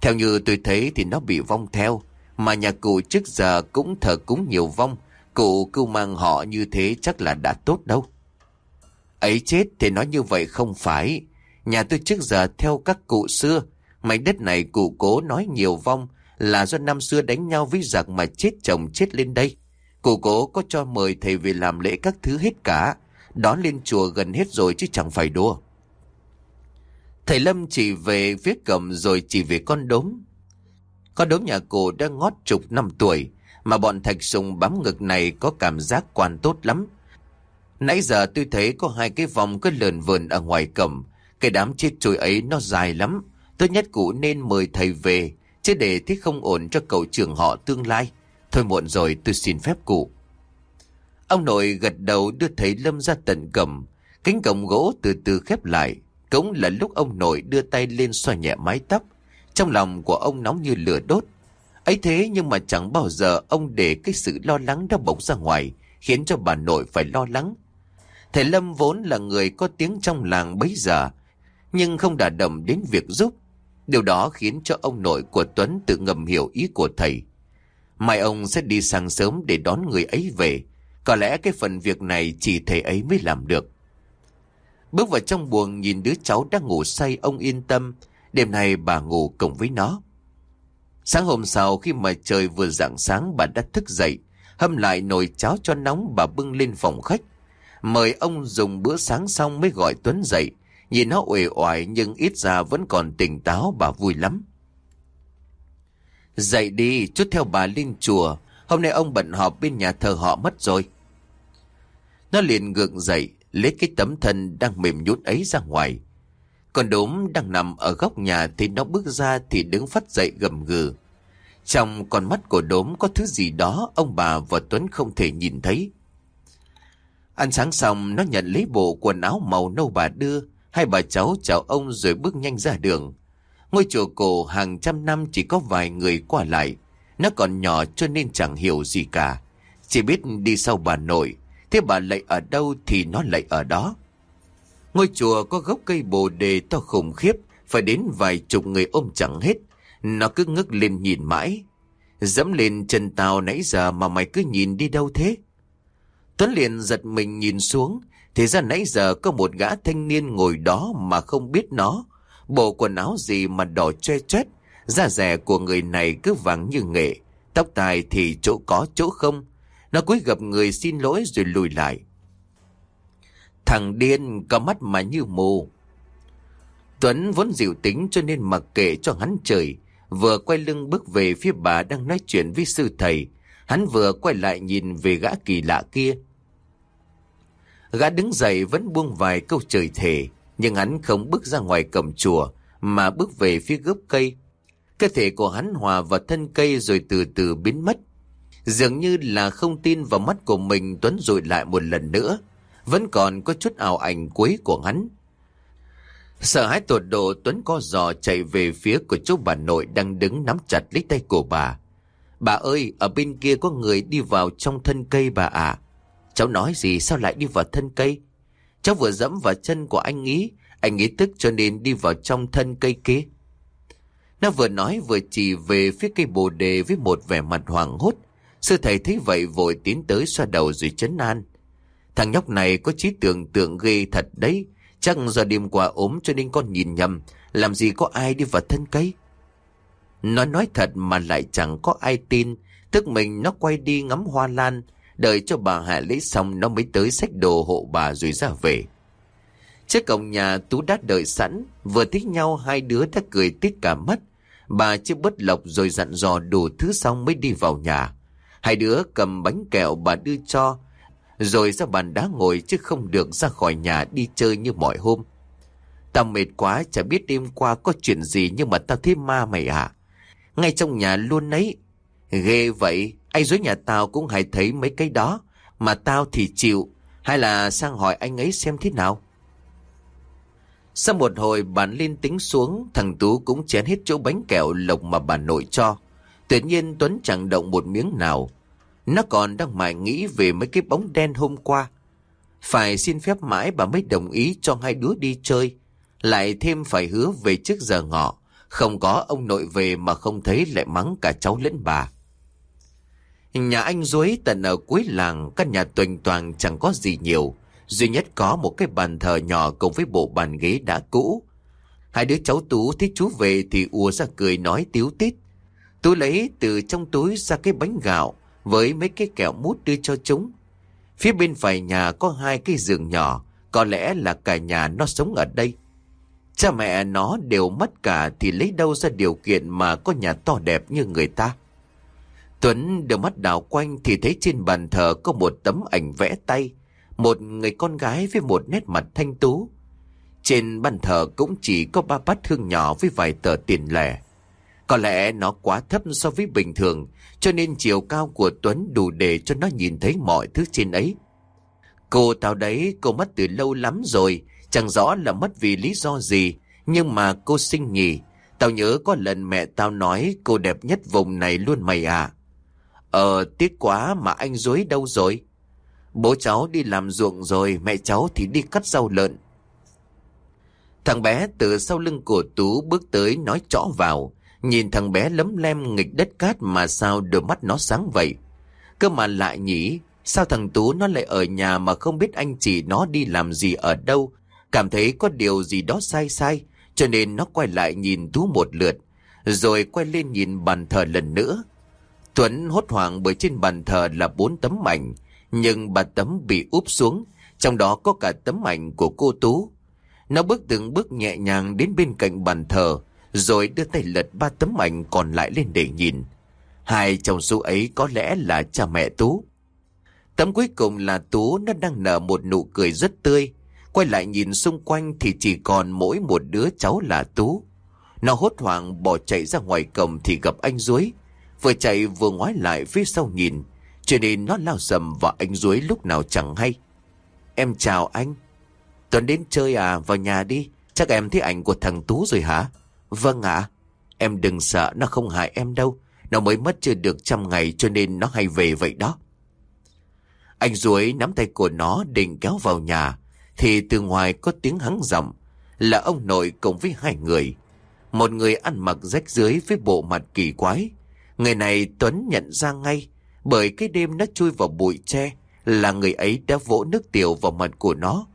Speaker 1: Theo như tôi thấy thì nó bị vong theo, mà nhà cụ trước giờ cũng thờ cúng nhiều vong, cụ cứ mang họ như thế chắc là đã tốt đâu. Ấy chết thì nói như vậy không phải. Nhà tôi trước giờ theo các cụ xưa, mảnh đất này cụ cố nói nhiều vong là do năm xưa đánh nhau với giặc mà chết chồng chết lên đây. Cụ cố có cho mời thầy về làm lễ các thứ hết cả, đón lên chùa gần hết rồi chứ chẳng phải đùa. Thầy Lâm chỉ về phía cầm rồi chỉ về con đốm. Con đốm nhà cụ đã ngót chục năm tuổi, mà bọn thạch sùng bám ngực này có cảm giác quan tốt lắm. Nãy giờ tôi thấy có hai cái vòng cứ lờn vườn ở ngoài cầm, cái đám chết chuối ấy nó dài lắm. Tốt nhất cụ nên mời thầy về, chứ để thích không ổn cho cậu trưởng họ tương lai. Thôi muộn rồi tôi xin phép cụ. Ông nội gật đầu đưa thầy Lâm ra tận cầm, cánh cổng gỗ từ từ khép lại. Cũng là lúc ông nội đưa tay lên xoa nhẹ mái tóc. Trong lòng của ông nóng như lửa đốt. ấy thế nhưng mà chẳng bao giờ ông để cái sự lo lắng đó bộc ra ngoài, khiến cho bà nội phải lo lắng. Thầy Lâm vốn là người có tiếng trong làng bấy giờ, nhưng không đả động đến việc giúp. Điều đó khiến cho ông nội của Tuấn tự ngầm hiểu ý của thầy. Mai ông sẽ đi sang sớm để đón người ấy về. Có lẽ cái phần việc này chỉ thầy ấy mới làm được. Bước vào trong buồng nhìn đứa cháu đang ngủ say ông yên tâm. Đêm nay bà ngủ cùng với nó. Sáng hôm sau khi mà trời vừa rạng sáng bà đã thức dậy. Hâm lại nồi cháo cho nóng bà bưng lên phòng khách. Mời ông dùng bữa sáng xong mới gọi Tuấn dậy. Nhìn nó uể oải nhưng ít ra vẫn còn tỉnh táo bà vui lắm. Dậy đi, chút theo bà lên chùa. Hôm nay ông bận họp bên nhà thờ họ mất rồi. Nó liền gượng dậy, lấy cái tấm thân đang mềm nhút ấy ra ngoài. Còn đốm đang nằm ở góc nhà thì nó bước ra thì đứng phát dậy gầm gừ. Trong con mắt của đốm có thứ gì đó ông bà và Tuấn không thể nhìn thấy. Ăn sáng xong nó nhận lấy bộ quần áo màu nâu bà đưa, hai bà cháu chào ông rồi bước nhanh ra đường. Ngôi chùa cổ hàng trăm năm chỉ có vài người qua lại. Nó còn nhỏ cho nên chẳng hiểu gì cả. Chỉ biết đi sau bà nội. Thế bà lại ở đâu thì nó lại ở đó. Ngôi chùa có gốc cây bồ đề to khủng khiếp, phải đến vài chục người ôm chẳng hết. Nó cứ ngước lên nhìn mãi. Dẫm lên chân tao nãy giờ mà mày cứ nhìn đi đâu thế? Tuấn liền giật mình nhìn xuống, thì ra nãy giờ có một gã thanh niên ngồi đó mà không biết nó. Bộ quần áo gì mà đỏ che chét, da rẻ của người này cứ vàng như nghệ, tóc tai thì chỗ có chỗ không. Nó cúi gặp người xin lỗi rồi lùi lại. Thằng điên có mắt mà như mù. Tuấn vốn dịu tính cho nên mặc kệ cho hắn trời. Vừa quay lưng bước về phía bà đang nói chuyện với sư thầy. Hắn vừa quay lại nhìn về gã kỳ lạ kia. Gã đứng dậy vẫn buông vài câu trời thề, Nhưng hắn không bước ra ngoài cổng chùa, mà bước về phía gốc cây. Cơ thể của hắn hòa vào thân cây rồi từ từ biến mất. Dường như là không tin vào mắt của mình Tuấn rụi lại một lần nữa. Vẫn còn có chút ảo ảnh cuối của hắn. Sợ hãi tột độ Tuấn co giò chạy về phía của chú bà nội đang đứng nắm chặt lấy tay của bà. Bà ơi, ở bên kia có người đi vào trong thân cây bà ạ. Cháu nói gì sao lại đi vào thân cây? Cháu vừa dẫm vào chân của anh ý, anh ý tức cho nên đi vào trong thân cây kia. Nó vừa nói vừa chỉ về phía cây bồ đề với một vẻ mặt hoàng hốt. Sư thầy thấy vậy vội tiến tới xoa đầu rồi chấn an. Thằng nhóc này có trí tưởng tượng ghê thật đấy. Chắc do đêm qua ốm cho nên con nhìn nhầm. Làm gì có ai đi vào thân cây. Nó nói thật mà lại chẳng có ai tin. Tức mình nó quay đi ngắm hoa lan. Đợi cho bà Hạ lấy xong nó mới tới xách đồ hộ bà rồi ra về. Trước cổng nhà Tú đã đợi sẵn. Vừa thích nhau, hai đứa đã cười tít cả mắt. Bà chưa bất lộc rồi dặn dò đủ thứ xong mới đi vào nhà. Hai đứa cầm bánh kẹo bà đưa cho rồi ra bàn đá ngồi chứ không được ra khỏi nhà đi chơi như mọi hôm. Tao mệt quá chả biết đêm qua có chuyện gì nhưng mà tao thấy ma mày à. Ngay trong nhà luôn ấy. Ghê vậy, anh dưới nhà tao cũng hay thấy mấy cái đó. Mà tao thì chịu, hay là sang hỏi anh ấy xem thế nào. Sau một hồi bạn lên tính xuống, thằng Tú cũng chén hết chỗ bánh kẹo lộc mà bà nội cho. Tuyệt nhiên Tuấn chẳng động một miếng nào. Nó còn đang mải nghĩ về mấy cái bóng đen hôm qua. Phải xin phép mãi bà mới đồng ý cho hai đứa đi chơi. Lại thêm phải hứa về trước giờ ngọ. Không có ông nội về mà không thấy lại mắng cả cháu lẫn bà. Nhà anh Duối tận ở cuối làng, căn nhà tuềnh toàn chẳng có gì nhiều. Duy nhất có một cái bàn thờ nhỏ cùng với bộ bàn ghế đã cũ. Hai đứa cháu Tú thấy chú về thì ùa ra cười nói tiếu tít. Tú lấy từ trong túi ra cái bánh gạo, với mấy cái kẹo mút đưa cho chúng. Phía bên phải nhà có hai cái giường nhỏ, có lẽ là cả nhà nó sống ở đây. Cha mẹ nó đều mất cả thì lấy đâu ra điều kiện mà có nhà to đẹp như người ta. Tuấn đưa mắt đảo quanh thì thấy trên bàn thờ có một tấm ảnh vẽ tay, một người con gái với một nét mặt thanh tú. Trên bàn thờ cũng chỉ có ba bát hương nhỏ với vài tờ tiền lẻ. Có lẽ nó quá thấp so với bình thường, cho nên chiều cao của Tuấn đủ để cho nó nhìn thấy mọi thứ trên ấy. Cô tao đấy, cô mất từ lâu lắm rồi, chẳng rõ là mất vì lý do gì, nhưng mà cô sinh nhỉ. Tao nhớ có lần mẹ tao nói cô đẹp nhất vùng này luôn mày à. Ờ, tiếc quá mà anh dối đâu rồi? Bố cháu đi làm ruộng rồi, mẹ cháu thì đi cắt rau lợn. Thằng bé từ sau lưng của Tú bước tới nói rõ vào. Nhìn thằng bé lấm lem nghịch đất cát mà sao đôi mắt nó sáng vậy. Cơ mà lại nhỉ, sao thằng Tú nó lại ở nhà mà không biết anh chị nó đi làm gì ở đâu. Cảm thấy có điều gì đó sai sai, cho nên nó quay lại nhìn Tú một lượt, rồi quay lên nhìn bàn thờ lần nữa. Tuấn hốt hoảng bởi trên bàn thờ là bốn tấm ảnh, nhưng ba tấm bị úp xuống, trong đó có cả tấm ảnh của cô Tú. Nó bước từng bước nhẹ nhàng đến bên cạnh bàn thờ, rồi đưa tay lật ba tấm ảnh còn lại lên để nhìn. Hai chồng số ấy có lẽ là cha mẹ Tú. Tấm cuối cùng là Tú nó đang nở một nụ cười rất tươi. Quay lại nhìn xung quanh thì chỉ còn mỗi một đứa cháu là Tú. Nó hốt hoảng bỏ chạy ra ngoài cổng thì gặp anh Duối. Vừa chạy vừa ngoái lại phía sau nhìn. Cho nên nó lao sầm vào anh Duối lúc nào chẳng hay. Em chào anh. Tuấn đến chơi à, vào nhà đi. Chắc em thấy ảnh của thằng Tú rồi hả? Vâng ạ. Em đừng sợ nó không hại em đâu. Nó mới mất chưa được trăm ngày cho nên nó hay về vậy đó. Anh ruối nắm tay của nó định kéo vào nhà. thì từ ngoài có tiếng hắng giọng là ông nội cùng với hai người. Một người ăn mặc rách dưới với bộ mặt kỳ quái. Người này Tuấn nhận ra ngay bởi cái đêm nó chui vào bụi tre là người ấy đã vỗ nước tiểu vào mặt của nó.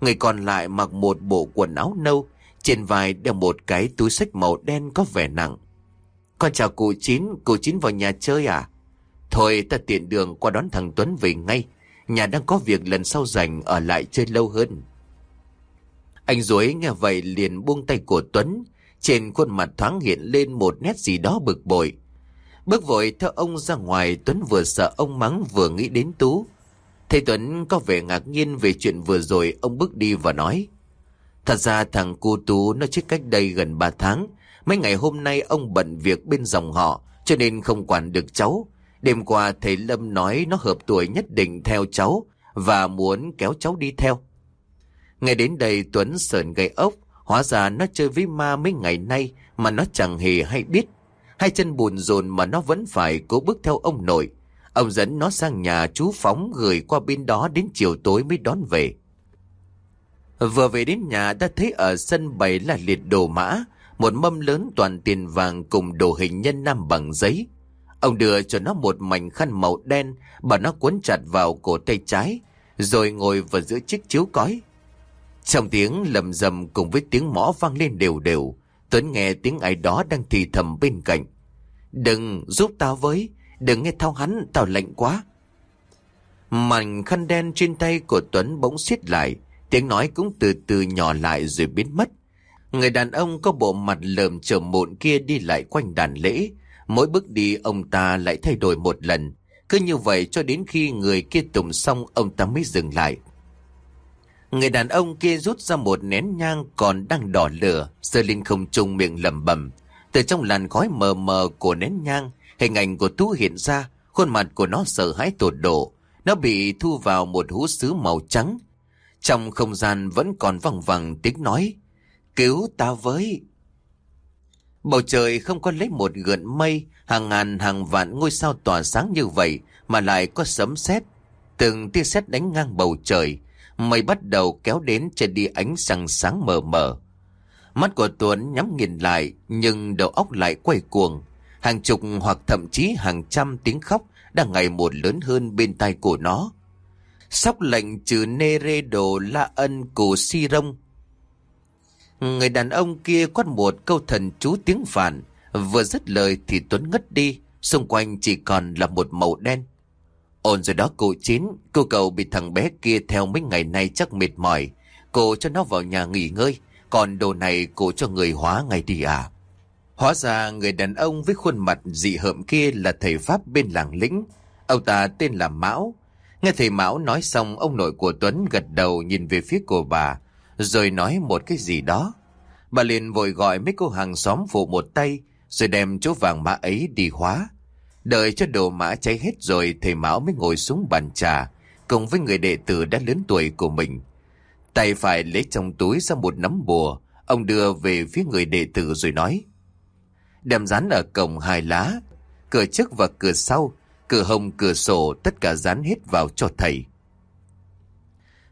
Speaker 1: Người còn lại mặc một bộ quần áo nâu, trên vai đeo một cái túi sách màu đen có vẻ nặng. Con chào cụ Chín, cụ Chín vào nhà chơi à? Thôi ta tiện đường qua đón thằng Tuấn về ngay. Nhà đang có việc lần sau rảnh ở lại chơi lâu hơn. Anh dối nghe vậy liền buông tay của Tuấn. Trên khuôn mặt thoáng hiện lên một nét gì đó bực bội. Bước vội theo ông ra ngoài Tuấn vừa sợ ông mắng vừa nghĩ đến Tú. Thầy Tuấn có vẻ ngạc nhiên về chuyện vừa rồi ông bước đi và nói. Thật ra thằng cu Tú nó chết cách đây gần 3 tháng. Mấy ngày hôm nay ông bận việc bên dòng họ cho nên không quản được cháu. Đêm qua thầy Lâm nói nó hợp tuổi nhất định theo cháu và muốn kéo cháu đi theo. Ngay đến đây Tuấn sờn gây ốc, hóa ra nó chơi với ma mấy ngày nay mà nó chẳng hề hay biết. Hai chân buồn rồn mà nó vẫn phải cố bước theo ông nội. Ông dẫn nó sang nhà chú Phóng gửi qua bên đó đến chiều tối mới đón về. Vừa về đến nhà đã thấy ở sân bày là liệt đồ mã, một mâm lớn toàn tiền vàng cùng đồ hình nhân nam bằng giấy. Ông đưa cho nó một mảnh khăn màu đen, bảo nó cuốn chặt vào cổ tay trái, rồi ngồi vào giữa chiếc chiếu cói. Trong tiếng lầm rầm cùng với tiếng mõ vang lên đều đều, Tuấn nghe tiếng ai đó đang thì thầm bên cạnh. Đừng giúp tao với, đừng nghe thao hắn, tao lạnh quá. Mảnh khăn đen trên tay của Tuấn bỗng xiết lại, tiếng nói cũng từ từ nhỏ lại rồi biến mất. Người đàn ông có bộ mặt lờm trầm mụn kia đi lại quanh đàn lễ, mỗi bước đi ông ta lại thay đổi một lần. Cứ như vậy cho đến khi người kia tụng xong ông ta mới dừng lại. Người đàn ông kia rút ra một nén nhang còn đang đỏ lửa, sơ lên không trung miệng lẩm bẩm. Từ trong làn khói mờ mờ của nén nhang, hình ảnh của Tú hiện ra, khuôn mặt của nó sợ hãi tột độ. Nó bị thu vào một hũ sứ màu trắng. Trong không gian vẫn còn vòng vòng tiếng nói, cứu ta với. Bầu trời không có lấy một gợn mây, hàng ngàn hàng vạn ngôi sao tỏa sáng như vậy mà lại có sấm sét. Từng tia sét đánh ngang bầu trời, mây bắt đầu kéo đến cho đi ánh sáng sáng mờ mờ. Mắt của Tuấn nhắm nghiền lại nhưng đầu óc lại quay cuồng. Hàng chục hoặc thậm chí hàng trăm tiếng khóc đang ngày một lớn hơn bên tai của nó. Sóc lệnh trừ nê rê đồ la ân cổ si rông. Người đàn ông kia quát một câu thần chú tiếng phản. Vừa dứt lời thì Tuấn ngất đi. Xung quanh chỉ còn là một màu đen. Ổn rồi đó cô Chín, cô cậu bị thằng bé kia theo mấy ngày nay chắc mệt mỏi. Cô cho nó vào nhà nghỉ ngơi, còn đồ này cô cho người hóa ngay đi à. Hóa ra người đàn ông với khuôn mặt dị hợm kia là thầy Pháp bên làng lĩnh. Ông ta tên là Mão. Nghe thầy Mão nói xong, ông nội của Tuấn gật đầu nhìn về phía cô bà, rồi nói một cái gì đó. Bà liền vội gọi mấy cô hàng xóm phụ một tay, rồi đem chỗ vàng mã ấy đi hóa. Đợi cho đồ mã cháy hết rồi thầy Mão mới ngồi xuống bàn trà cùng với người đệ tử đã lớn tuổi của mình. Tay phải lấy trong túi ra một nắm bùa, ông đưa về phía người đệ tử rồi nói. Đem dán ở cổng hai lá, cửa trước và cửa sau, cửa hông cửa sổ tất cả dán hết vào cho thầy.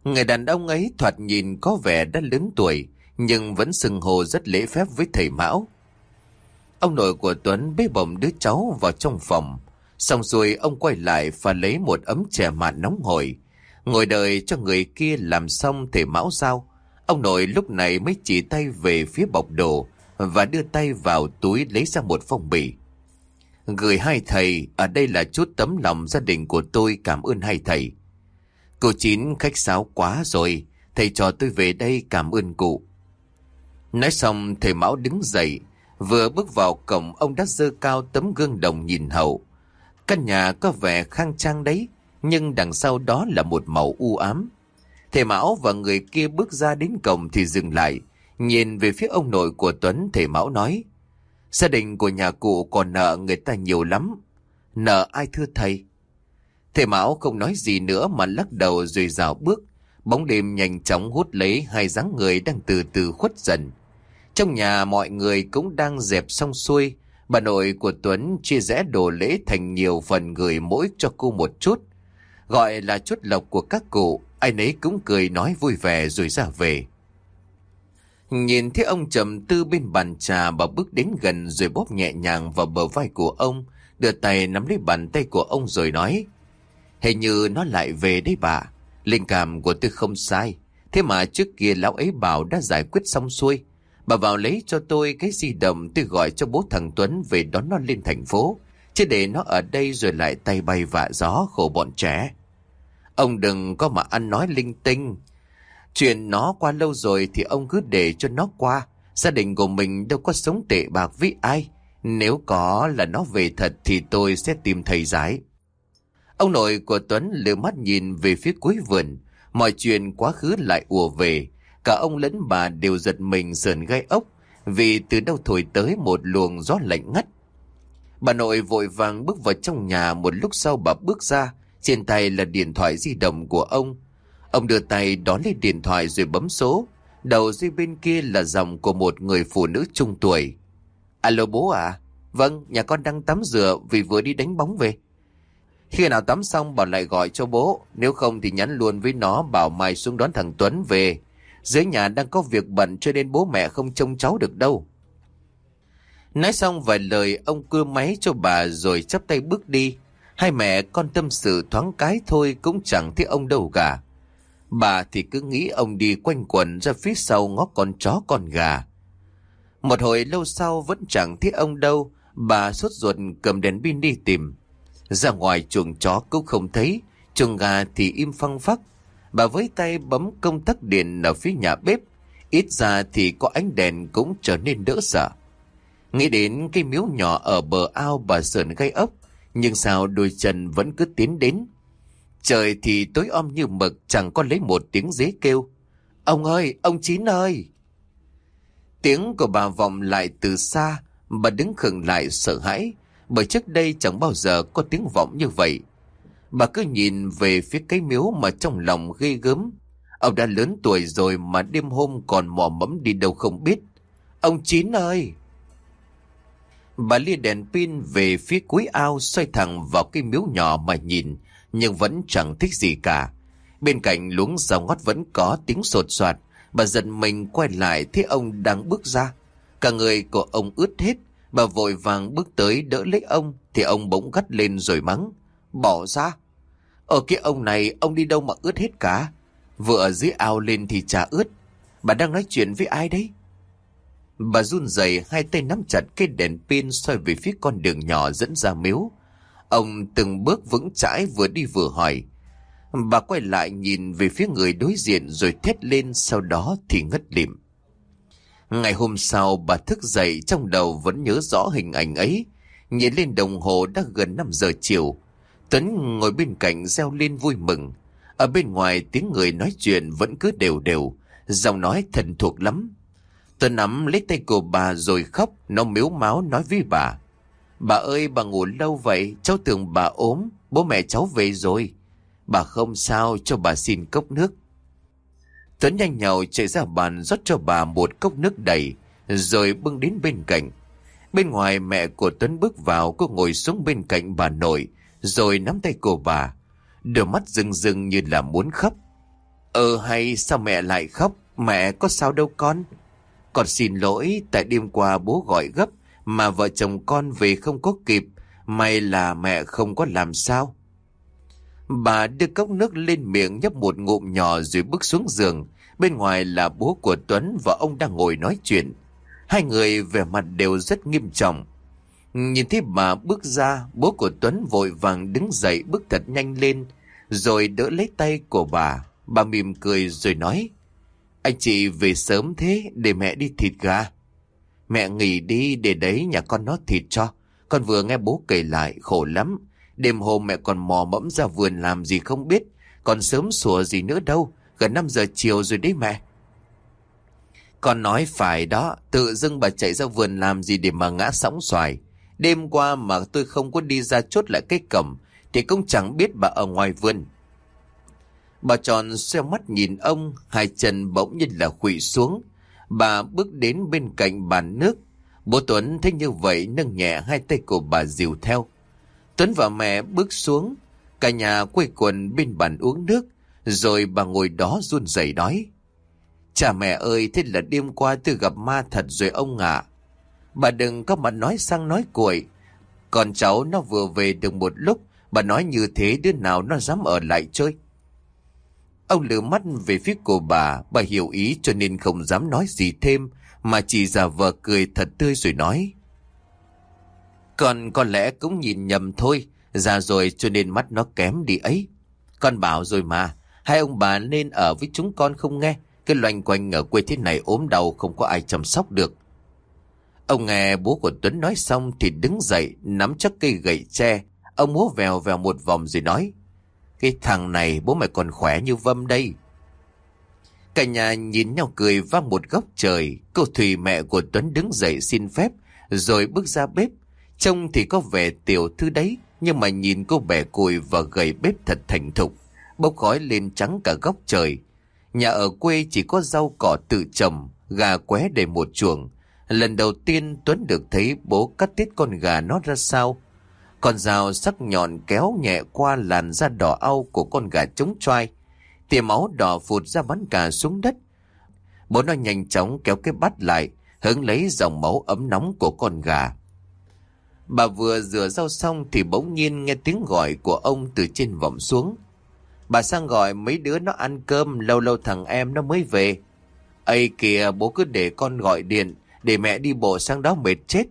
Speaker 1: Người đàn ông ấy thoạt nhìn có vẻ đã lớn tuổi, nhưng vẫn sừng hồ rất lễ phép với thầy Mão. Ông nội của Tuấn bế bồng đứa cháu vào trong phòng. Xong rồi ông quay lại và lấy một ấm chè mạn nóng hổi. Ngồi đợi cho người kia làm xong thầy mão sao. Ông nội lúc này mới chỉ tay về phía bọc đồ và đưa tay vào túi lấy ra một phong bì. Gửi hai thầy, ở đây là chút tấm lòng gia đình của tôi cảm ơn hai thầy. Cô Chín khách sáo quá rồi, thầy cho tôi về đây cảm ơn cụ. Nói xong thầy Mão đứng dậy, Vừa bước vào cổng ông đã dơ cao tấm gương đồng nhìn hậu. Căn nhà có vẻ khang trang đấy, nhưng đằng sau đó là một màu u ám. Thầy Mão và người kia bước ra đến cổng thì dừng lại, nhìn về phía ông nội của Tuấn thầy Mão nói. Gia đình của nhà cụ còn nợ người ta nhiều lắm. Nợ ai thưa thầy? Thầy Mão không nói gì nữa mà lắc đầu rồi rào bước. Bóng đêm nhanh chóng hút lấy hai dáng người đang từ từ khuất dần. Trong nhà mọi người cũng đang dẹp xong xuôi. Bà nội của Tuấn chia rẽ đồ lễ thành nhiều phần gửi mỗi cho cô một chút. Gọi là chút lộc của các cụ, ai nấy cũng cười nói vui vẻ rồi ra về. Nhìn thấy ông trầm tư bên bàn trà bà bước đến gần rồi bóp nhẹ nhàng vào bờ vai của ông, đưa tay nắm lấy bàn tay của ông rồi nói. Hình như nó lại về đấy bà, linh cảm của tôi không sai. Thế mà trước kia lão ấy bảo đã giải quyết xong xuôi. Bà vào lấy cho tôi cái di động tôi gọi cho bố thằng Tuấn về đón nó lên thành phố. Chứ để nó ở đây rồi lại tay bay vạ gió khổ bọn trẻ. Ông đừng có mà ăn nói linh tinh. Chuyện nó qua lâu rồi thì ông cứ để cho nó qua. Gia đình của mình đâu có sống tệ bạc với ai. Nếu có là nó về thật thì tôi sẽ tìm thầy giải. Ông nội của Tuấn lừa mắt nhìn về phía cuối vườn. Mọi chuyện quá khứ lại ùa về. Cả ông lẫn bà đều giật mình sờn gai ốc. Vì từ đâu thổi tới một luồng gió lạnh ngắt. Bà nội vội vàng bước vào trong nhà một lúc sau bà bước ra. Trên tay là điện thoại di động của ông. Ông đưa tay đón lấy điện thoại rồi bấm số. Đầu dây bên kia là giọng của một người phụ nữ trung tuổi. Alo bố à? Vâng, nhà con đang tắm rửa vì vừa đi đánh bóng về. Khi nào tắm xong bảo lại gọi cho bố. Nếu không thì nhắn luôn với nó bảo mai xuống đón thằng Tuấn về. Dưới nhà đang có việc bận cho nên bố mẹ không trông cháu được đâu. Nói xong vài lời ông cưa máy cho bà rồi chắp tay bước đi. Hai mẹ con tâm sự thoáng cái thôi cũng chẳng thấy ông đâu cả. Bà thì cứ nghĩ ông đi quanh quần ra phía sau ngó con chó con gà. Một hồi lâu sau vẫn chẳng thấy ông đâu, bà sốt ruột cầm đèn pin đi tìm. Ra ngoài chuồng chó cũng không thấy, chuồng gà thì im phăng phắc. Bà với tay bấm công tắc điện ở phía nhà bếp, ít ra thì có ánh đèn cũng trở nên đỡ sợ. Nghĩ đến cái miếu nhỏ ở bờ ao bà sờn gây ốc, nhưng sao đôi chân vẫn cứ tiến đến. Trời thì tối om như mực chẳng có lấy một tiếng dế kêu. Ông ơi, ông Chín ơi! Tiếng của bà vọng lại từ xa, bà đứng khựng lại sợ hãi, bởi trước đây chẳng bao giờ có tiếng vọng như vậy. Bà cứ nhìn về phía cái miếu mà trong lòng ghê gớm. Ông đã lớn tuổi rồi mà đêm hôm còn mò mẫm đi đâu không biết. Ông Chín ơi! Bà lia đèn pin về phía cuối ao xoay thẳng vào cái miếu nhỏ mà nhìn, nhưng vẫn chẳng thích gì cả. Bên cạnh luống rau ngót vẫn có tiếng sột soạt, bà giận mình quay lại thấy ông đang bước ra. Cả người của ông ướt hết, bà vội vàng bước tới đỡ lấy ông, thì ông bỗng gắt lên rồi mắng. Bỏ ra! Ở kia ông này, ông đi đâu mà ướt hết cả? Vừa ở dưới ao lên thì chả ướt. Bà đang nói chuyện với ai đấy? Bà run rẩy hai tay nắm chặt cây đèn pin soi về phía con đường nhỏ dẫn ra miếu. Ông từng bước vững chãi vừa đi vừa hỏi. Bà quay lại nhìn về phía người đối diện rồi thét lên, sau đó thì ngất lịm. Ngày hôm sau, bà thức dậy, trong đầu vẫn nhớ rõ hình ảnh ấy. Nhìn lên đồng hồ đã gần 5 giờ chiều. Tuấn ngồi bên cạnh reo lên vui mừng. Ở bên ngoài, tiếng người nói chuyện vẫn cứ đều đều. Giọng nói thần thuộc lắm. Tuấn nắm lấy tay của bà rồi khóc. Nó miếu máu nói với bà. Bà ơi, bà ngủ lâu vậy? Cháu tưởng bà ốm. Bố mẹ cháu về rồi. Bà không sao, cho bà xin cốc nước. Tuấn nhanh nhào chạy ra bàn rót cho bà một cốc nước đầy, Rồi bưng đến bên cạnh. Bên ngoài mẹ của Tuấn bước vào, Cô ngồi xuống bên cạnh bà nội, Rồi nắm tay của bà. Đôi mắt rưng rưng như là muốn khóc. Ờ hay, sao mẹ lại khóc? Mẹ có sao đâu con. Con xin lỗi, Tại đêm qua bố gọi gấp mà vợ chồng con về không có kịp, may là mẹ không có làm sao. Bà đưa cốc nước lên miệng nhấp một ngụm nhỏ rồi bước xuống giường. Bên ngoài là bố của Tuấn và ông đang ngồi nói chuyện. Hai người vẻ mặt đều rất nghiêm trọng. Nhìn thấy bà bước ra, bố của Tuấn vội vàng đứng dậy bước thật nhanh lên, rồi đỡ lấy tay của bà. Bà mỉm cười rồi nói, Anh chị về sớm thế để mẹ đi thịt gà. Mẹ nghỉ đi, để đấy nhà con nó thịt cho. Con vừa nghe bố kể lại, khổ lắm. Đêm hôm mẹ còn mò mẫm ra vườn làm gì không biết. Còn sớm sủa gì nữa đâu. Gần 5 giờ chiều rồi đấy mẹ. Con nói phải đó. Tự dưng bà chạy ra vườn làm gì để mà ngã sóng xoài. Đêm qua mà tôi không có đi ra chốt lại cái cầm. Thì cũng chẳng biết bà ở ngoài vườn. Bà tròn xoe mắt nhìn ông. Hai chân bỗng nhiên là khủy xuống. Bà bước đến bên cạnh bàn nước. Bố Tuấn thấy như vậy nâng nhẹ hai tay của bà dìu theo. Tuấn và mẹ bước xuống. Cả nhà quây quần bên bàn uống nước. Rồi bà ngồi đó run rẩy nói. Cha mẹ ơi, thế là đêm qua tôi gặp ma thật rồi ông ạ. Bà đừng có mà nói sang nói cuội. Còn cháu nó vừa về được một lúc, bà nói như thế đứa nào nó dám ở lại chơi. Ông lửa mắt về phía cô bà, bà hiểu ý cho nên không dám nói gì thêm, mà chỉ giả vờ cười thật tươi rồi nói. Còn có lẽ cũng nhìn nhầm thôi, già rồi cho nên mắt nó kém đi ấy. Con bảo rồi mà, hai ông bà nên ở với chúng con không nghe, cái loanh quanh ở quê thế này ốm đau không có ai chăm sóc được. Ông nghe bố của Tuấn nói xong thì đứng dậy, nắm chắc cây gậy tre. Ông múa vèo vèo một vòng rồi nói. Cái thằng này bố mày còn khỏe như vâm đây. Cả nhà nhìn nhau cười vang một góc trời. Cô Thùy mẹ của Tuấn đứng dậy xin phép, rồi bước ra bếp. Trông thì có vẻ tiểu thư đấy, nhưng mà nhìn cô bẻ cùi và gầy bếp thật thành thục. Bốc khói lên trắng cả góc trời. Nhà ở quê chỉ có rau cỏ tự trồng, gà qué để một chuồng. Lần đầu tiên Tuấn được thấy bố cắt tiết con gà nó ra sao. Con dao sắc nhọn kéo nhẹ qua làn da đỏ au của con gà trống choai. Tia máu đỏ phụt ra bắn cả xuống đất. Bố nó nhanh chóng kéo cái bát lại, hứng lấy dòng máu ấm nóng của con gà. Bà vừa rửa rau xong thì bỗng nhiên nghe tiếng gọi của ông từ trên vọng xuống. Bà sang gọi mấy đứa nó ăn cơm, lâu lâu thằng em nó mới về. Ây kìa, bố cứ để con gọi điện, để mẹ đi bộ sang đó mệt chết.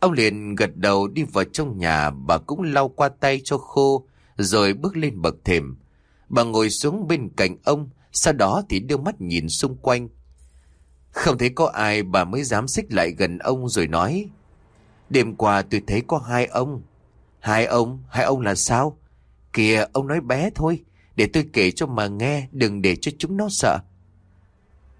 Speaker 1: Ông liền gật đầu đi vào trong nhà, bà cũng lau qua tay cho khô, rồi bước lên bậc thềm. Bà ngồi xuống bên cạnh ông, sau đó thì đưa mắt nhìn xung quanh. Không thấy có ai bà mới dám xích lại gần ông rồi nói. Đêm qua tôi thấy có hai ông. Hai ông? Hai ông là sao? Kìa, ông nói bé thôi. Để tôi kể cho mà nghe, đừng để cho chúng nó sợ.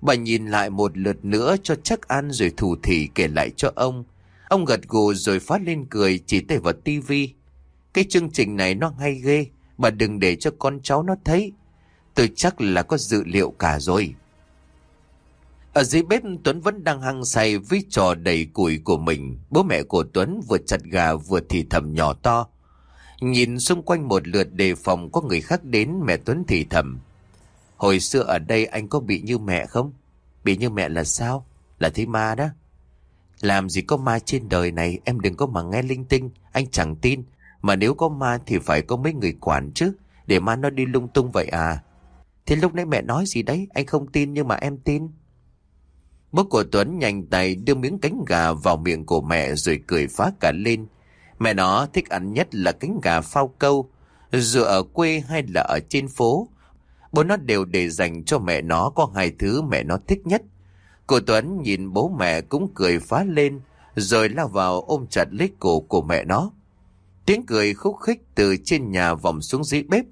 Speaker 1: Bà nhìn lại một lượt nữa cho chắc ăn rồi thủ thỉ kể lại cho ông. Ông gật gù rồi phát lên cười chỉ tay vào tivi. Cái chương trình này nó hay ghê, bà đừng để cho con cháu nó thấy. Tôi chắc là có dự liệu cả rồi. Ở dưới bếp Tuấn vẫn đang hăng say với trò đầy củi của mình. Bố mẹ của Tuấn vừa chặt gà vừa thì thầm nhỏ to. Nhìn xung quanh một lượt đề phòng có người khác đến mẹ Tuấn thì thầm. Hồi xưa ở đây anh có bị như mẹ không? Bị như mẹ là sao? Là thấy ma đó. Làm gì có ma trên đời này em đừng có mà nghe linh tinh, anh chẳng tin. Mà nếu có ma thì phải có mấy người quản chứ, để ma nó đi lung tung vậy à. thì lúc nãy mẹ nói gì đấy, anh không tin nhưng mà em tin. Bố của Tuấn nhanh tay đưa miếng cánh gà vào miệng của mẹ rồi cười phá cả lên. Mẹ nó thích ăn nhất là cánh gà phao câu, dù ở quê hay là ở trên phố. Bố nó đều để dành cho mẹ nó có hai thứ mẹ nó thích nhất. Cô Tuấn nhìn bố mẹ cũng cười phá lên, rồi lao vào ôm chặt lấy cổ của mẹ nó. Tiếng cười khúc khích từ trên nhà vòng xuống dưới bếp.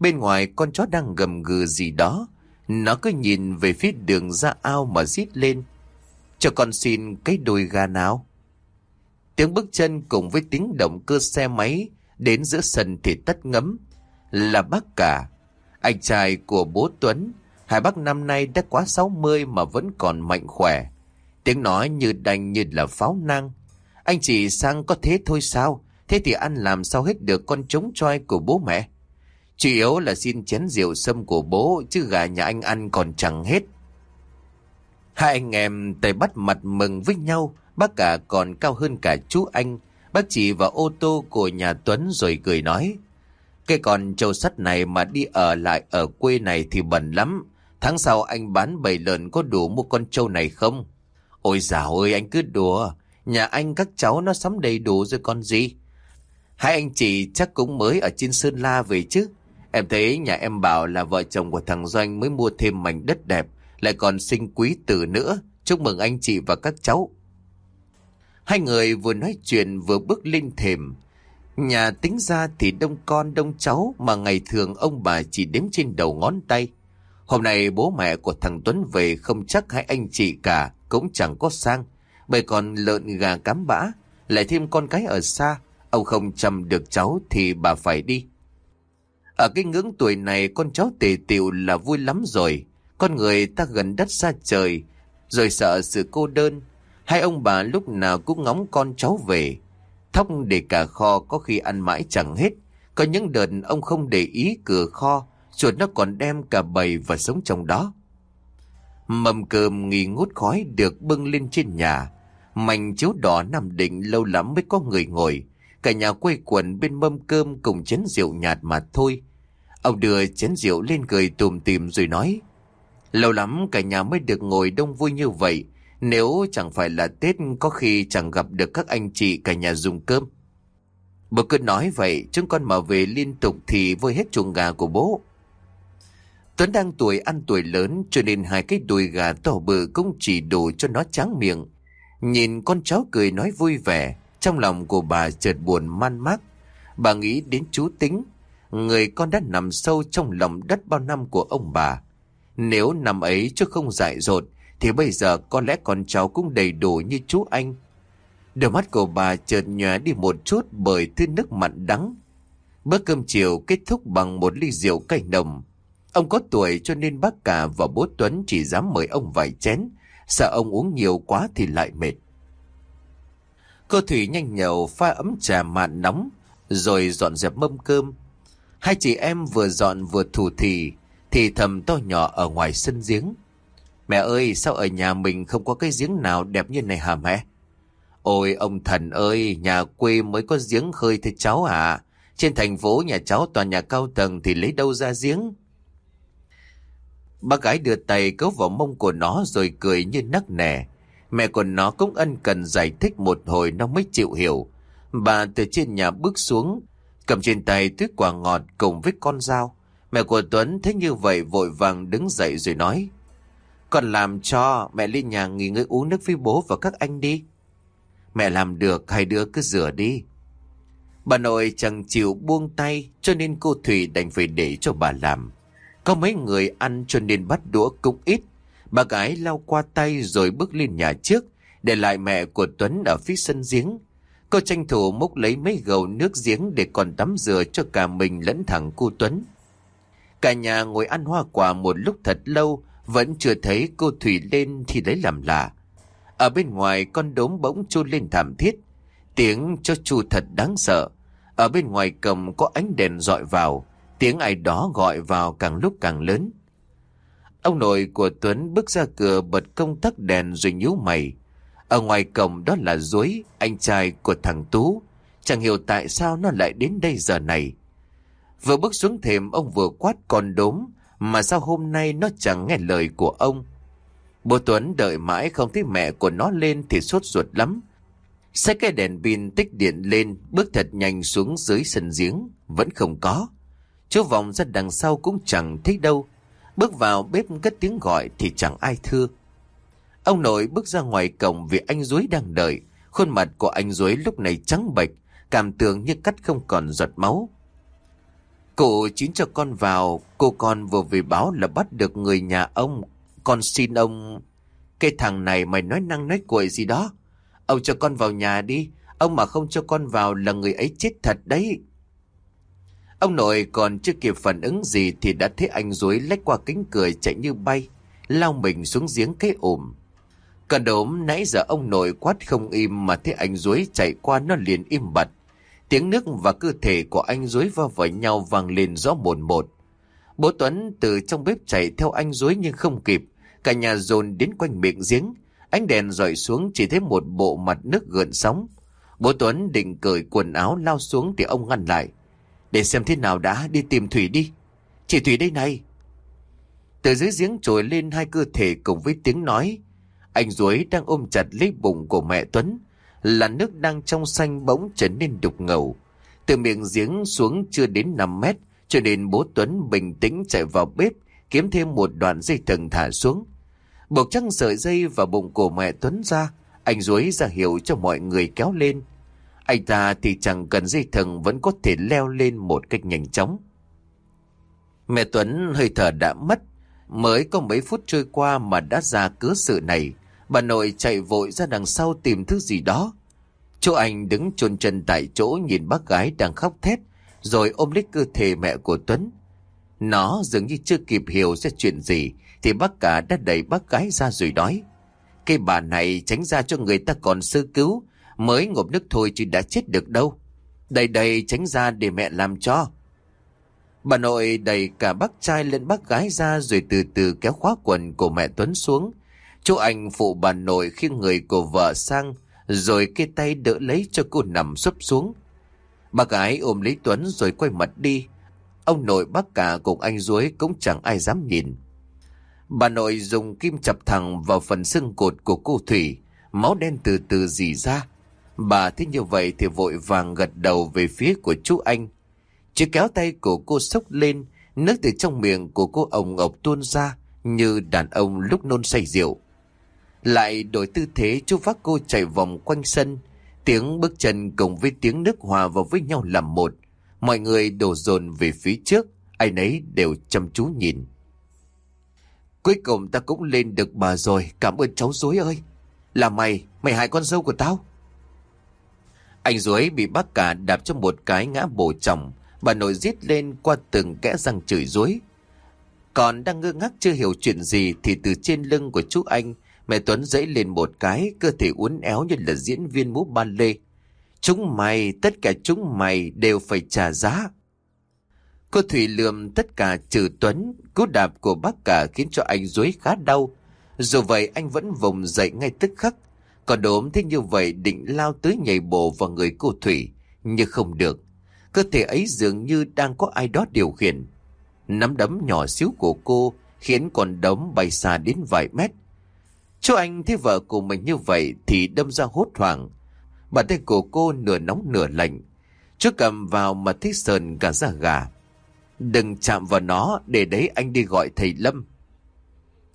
Speaker 1: Bên ngoài con chó đang gầm gừ gì đó. Nó cứ nhìn về phía đường ra ao mà rít lên. Cho con xin cái đùi gà nào. Tiếng bước chân cùng với tiếng động cơ xe máy đến giữa sân thì tắt ngấm. Là bác cả, anh trai của bố Tuấn. Hai bác năm nay đã quá 60 mà vẫn còn mạnh khỏe. Tiếng nói như đành như là pháo năng. Anh chỉ sang có thế thôi sao? Thế thì ăn làm sao hết được con trống choi của bố mẹ? Chủ yếu là xin chén rượu sâm của bố chứ gà nhà anh ăn còn chẳng hết. Hai anh em tay bắt mặt mừng với nhau, bác cả còn cao hơn cả chú anh. Bác chỉ vào ô tô của nhà Tuấn rồi cười nói. Cái con trâu sắt này mà đi ở lại ở quê này thì bẩn lắm. Tháng sau anh bán bảy lợn có đủ mua con trâu này không? Ôi dào ơi anh cứ đùa. Nhà anh các cháu nó sắm đầy đủ rồi con gì? Hai anh chị chắc cũng mới ở trên Sơn La về chứ. Em thấy nhà em bảo là vợ chồng của thằng Doanh mới mua thêm mảnh đất đẹp, lại còn sinh quý tử nữa. Chúc mừng anh chị và các cháu. Hai người vừa nói chuyện vừa bước lên thềm. Nhà tính ra thì đông con đông cháu mà ngày thường ông bà chỉ đếm trên đầu ngón tay. Hôm nay bố mẹ của thằng Tuấn về không chắc hai anh chị cả cũng chẳng có sang. Bởi còn lợn gà cám bã, lại thêm con cái ở xa. Ông không chăm được cháu thì bà phải đi. Ở cái ngưỡng tuổi này con cháu tề tiệu là vui lắm rồi. Con người ta gần đất xa trời, rồi sợ sự cô đơn. Hai ông bà lúc nào cũng ngóng con cháu về. Thóc để cả kho có khi ăn mãi chẳng hết. Có những đợt ông không để ý cửa kho, chuột nó còn đem cả bầy và sống trong đó. Mầm cơm nghi ngút khói được bưng lên trên nhà. Mảnh chiếu đỏ nằm định lâu lắm mới có người ngồi. Cả nhà quây quần bên mâm cơm cùng chén rượu nhạt mà thôi. Ông đưa chén rượu lên cười tùm tìm rồi nói. Lâu lắm cả nhà mới được ngồi đông vui như vậy. Nếu chẳng phải là Tết có khi chẳng gặp được các anh chị cả nhà dùng cơm. Bố cứ nói vậy, chúng con mà về liên tục thì vơi hết chuồng gà của bố. Tuấn đang tuổi ăn tuổi lớn cho nên hai cái đùi gà to bự cũng chỉ đủ cho nó tráng miệng. Nhìn con cháu cười nói vui vẻ, trong lòng của bà chợt buồn man mác. Bà nghĩ đến chú tính, người con đã nằm sâu trong lòng đất bao năm của ông bà. Nếu năm ấy chứ không dại dột, thì bây giờ có lẽ con cháu cũng đầy đủ như chú anh. Đôi mắt của bà chợt nhòe đi một chút bởi thứ nước mặn đắng. Bữa cơm chiều kết thúc bằng một ly rượu cay nồng. Ông có tuổi cho nên bác cả và bố Tuấn chỉ dám mời ông vài chén, sợ ông uống nhiều quá thì lại mệt. Cô Thủy nhanh nhậu pha ấm trà mạn nóng, rồi dọn dẹp mâm cơm. Hai chị em vừa dọn vừa thủ thì, thì thầm to nhỏ ở ngoài sân giếng. Mẹ ơi, sao ở nhà mình không có cái giếng nào đẹp như này hả mẹ? Ôi ông thần ơi, nhà quê mới có giếng khơi thế cháu à? Trên thành phố nhà cháu toàn nhà cao tầng thì lấy đâu ra giếng? Bác gái đưa tay cấu vào mông của nó rồi cười như nắc nẻ. Mẹ của nó cũng ân cần giải thích một hồi nó mới chịu hiểu. Bà từ trên nhà bước xuống, cầm trên tay tuyết quả ngọt cùng với con dao. Mẹ của Tuấn thấy như vậy vội vàng đứng dậy rồi nói. Con làm cho mẹ lên nhà nghỉ ngơi uống nước với bố và các anh đi. Mẹ làm được hai đứa cứ rửa đi. Bà nội chẳng chịu buông tay cho nên cô Thủy đành phải để cho bà làm. Có mấy người ăn cho nên bắt đũa cũng ít. Bà gái lau qua tay rồi bước lên nhà trước, để lại mẹ của Tuấn ở phía sân giếng. Cô tranh thủ múc lấy mấy gầu nước giếng để còn tắm rửa cho cả mình lẫn thằng cô Tuấn. Cả nhà ngồi ăn hoa quả một lúc thật lâu, vẫn chưa thấy cô Thủy lên thì lấy làm lạ. Ở bên ngoài con đốm bỗng chôn lên thảm thiết, tiếng cho chu thật đáng sợ. Ở bên ngoài cầm có ánh đèn dọi vào, Tiếng ai đó gọi vào càng lúc càng lớn. Ông nội của Tuấn bước ra cửa bật công tắc đèn rồi nhíu mày. Ở ngoài cổng đó là Duối, anh trai của thằng Tú. Chẳng hiểu tại sao nó lại đến đây giờ này. Vừa bước xuống thềm ông vừa quát con đốm, mà sao hôm nay nó chẳng nghe lời của ông. Bố Tuấn đợi mãi không thấy mẹ của nó lên thì sốt ruột lắm. Xách cái đèn pin tích điện lên, bước thật nhanh xuống dưới sân giếng, vẫn không có. Chú vòng ra đằng sau cũng chẳng thấy đâu. Bước vào bếp cất tiếng gọi thì chẳng ai thưa. Ông nội bước ra ngoài cổng vì anh Duối đang đợi. Khuôn mặt của anh Duối lúc này trắng bệch, cảm tưởng như cắt không còn giọt máu. Cụ chín cho con vào, cô con vừa về báo là bắt được người nhà ông. Con xin ông... Cái thằng này mày nói năng nói cuội gì đó. Ông cho con vào nhà đi, ông mà không cho con vào là người ấy chết thật đấy. Ông nội còn chưa kịp phản ứng gì thì đã thấy anh dối lách qua kính cười chạy như bay, lao mình xuống giếng cái ổm. Cả đốm nãy giờ ông nội quát không im mà thấy anh dối chạy qua nó liền im bặt. Tiếng nước và cơ thể của anh dối va vào nhau vang lên rõ mồn một. Bố Tuấn từ trong bếp chạy theo anh dối nhưng không kịp. Cả nhà dồn đến quanh miệng giếng. Ánh đèn dọi xuống chỉ thấy một bộ mặt nước gợn sóng. Bố Tuấn định cởi quần áo lao xuống thì ông ngăn lại. Để xem thế nào đã đi tìm Thủy đi. Chị Thủy đây này. Từ dưới giếng trồi lên hai cơ thể cùng với tiếng nói, Anh Duối đang ôm chặt lấy bụng của mẹ Tuấn, Là nước đang trong xanh bỗng trở nên đục ngầu. Từ miệng giếng xuống chưa đến 5 mét, Cho nên bố Tuấn bình tĩnh chạy vào bếp, Kiếm thêm một đoạn dây thừng thả xuống. Buộc trăng sợi dây vào bụng của mẹ Tuấn ra, Anh Duối ra hiệu cho mọi người kéo lên anh ta thì chẳng cần dây thừng, vẫn có thể leo lên một cách nhanh chóng. Mẹ Tuấn hơi thở đã mất. Mới có mấy phút trôi qua mà đã ra cớ sự này. Bà nội chạy vội ra đằng sau tìm thứ gì đó. Chú anh đứng chôn chân tại chỗ nhìn bác gái đang khóc thét. Rồi ôm lấy cơ thể mẹ của Tuấn. Nó dường như chưa kịp hiểu ra chuyện gì. Thì bác cả đã đẩy bác gái ra rồi đói Cái bà này tránh ra cho người ta còn sơ cứu Mới ngộp nước thôi chứ đã chết được đâu. Đây đây tránh ra để mẹ làm cho. Bà nội đẩy cả bác trai lên bác gái ra rồi từ từ kéo khóa quần của mẹ Tuấn xuống. Chú anh phụ bà nội khi người của vợ sang rồi kê tay đỡ lấy cho cô nằm sấp xuống. Bà gái ôm lấy Tuấn rồi quay mặt đi. Ông nội bác cả cùng anh Duối cũng chẳng ai dám nhìn. Bà nội dùng kim chập thẳng vào phần xương cột của cô Thủy, máu đen từ từ dì ra. Bà thấy như vậy thì vội vàng gật đầu về phía của chú anh. Chứ kéo tay của cô sốc lên, nước từ trong miệng của cô ồng ngọc tuôn ra như đàn ông lúc nôn say rượu. Lại đổi tư thế chú vác cô chạy vòng quanh sân, tiếng bước chân cùng với tiếng nước hòa vào với nhau làm một. Mọi người đổ dồn về phía trước, ai nấy đều chăm chú nhìn. Cuối cùng ta cũng lên được bà rồi, cảm ơn cháu dối ơi. Là mày, mày hại con dâu của tao. Anh duối bị bác cả đạp cho một cái ngã bổ chồng, bà nội giết lên qua từng kẽ răng chửi duối. Còn đang ngơ ngác chưa hiểu chuyện gì thì từ trên lưng của chú anh, mẹ Tuấn dẫy lên một cái, cơ thể uốn éo như là diễn viên múa ba lê. Chúng mày, tất cả chúng mày đều phải trả giá. Cô Thủy lườm tất cả trừ Tuấn, cú đạp của bác cả khiến cho anh dối khá đau. Dù vậy anh vẫn vùng dậy ngay tức khắc. Còn đốm thế như vậy định lao tới nhảy bộ vào người cô Thủy, nhưng không được. Cơ thể ấy dường như đang có ai đó điều khiển. Nắm đấm nhỏ xíu của cô khiến con đống bay xa đến vài mét. Chú anh thấy vợ của mình như vậy thì đâm ra hốt hoảng. Bàn tay của cô nửa nóng nửa lạnh. Chú cầm vào mà thấy sờn cả da gà. Đừng chạm vào nó để đấy anh đi gọi thầy Lâm.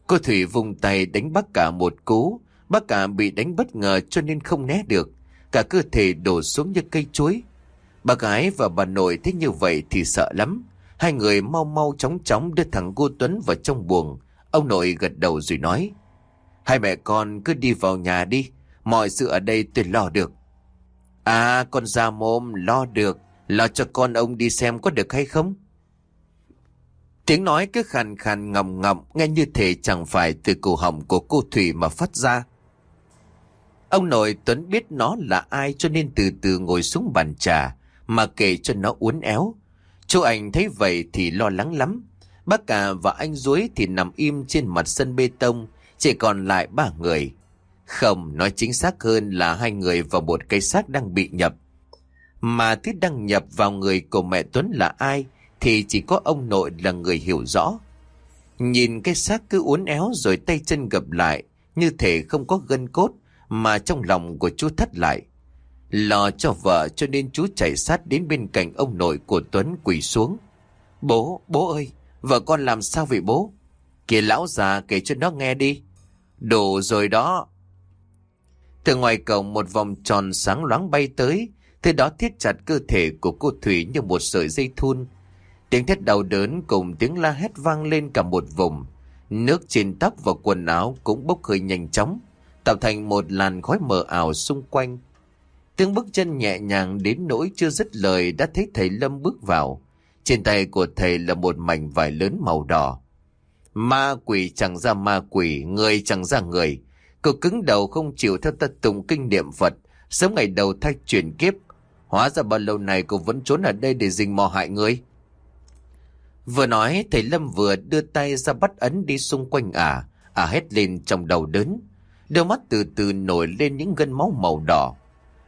Speaker 1: Cô Thủy vùng tay đánh bắt cả một cú. Bác cả bị đánh bất ngờ cho nên không né được. Cả cơ thể đổ xuống như cây chuối. Bà gái và bà nội thấy như vậy thì sợ lắm. Hai người mau mau chóng chóng đưa thằng cô Tuấn vào trong buồng. Ông nội gật đầu rồi nói. Hai mẹ con cứ đi vào nhà đi. Mọi sự ở đây tôi lo được. À con ra mồm, lo được. Lo cho con ông đi xem có được hay không? Tiếng nói cứ khàn khàn ngầm ngầm nghe như thể chẳng phải từ cổ họng của cô Thủy mà phát ra. Ông nội Tuấn biết nó là ai cho nên từ từ ngồi xuống bàn trà mà kể cho nó uốn éo. Chú anh thấy vậy thì lo lắng lắm. Bác cả và anh Duối thì nằm im trên mặt sân bê tông, chỉ còn lại ba người. Không, nói chính xác hơn là hai người và một cây xác đang bị nhập. Mà thứ đăng nhập vào người của mẹ Tuấn là ai thì chỉ có ông nội là người hiểu rõ. Nhìn cái xác cứ uốn éo rồi tay chân gập lại, như thể không có gân cốt, mà trong lòng của chú thất lại. Lo cho vợ cho nên chú chạy sát đến bên cạnh ông nội của Tuấn quỳ xuống. Bố, bố ơi, vợ con làm sao vậy bố? Kìa lão già kể cho nó nghe đi. Đủ rồi đó. Từ ngoài cổng một vòng tròn sáng loáng bay tới, từ đó thiết chặt cơ thể của cô Thủy như một sợi dây thun, Tiếng thét đau đớn cùng tiếng la hét vang lên cả một vùng. Nước trên tóc và quần áo cũng bốc hơi nhanh chóng, tạo thành một làn khói mờ ảo xung quanh. Tiếng bước chân nhẹ nhàng đến nỗi chưa dứt lời đã thấy thầy Lâm bước vào. Trên tay của thầy là một mảnh vải lớn màu đỏ. Ma quỷ chẳng ra ma quỷ, người chẳng ra người. Cậu cứng đầu không chịu theo ta tùng kinh niệm Phật, sớm ngày đầu thay chuyển kiếp. Hóa ra bao lâu này cậu vẫn trốn ở đây để rình mò hại người. Vừa nói thầy Lâm vừa đưa tay ra bắt ấn đi xung quanh ả, à, ả hét lên trong đầu đớn. Đôi mắt từ từ nổi lên những gân máu màu đỏ.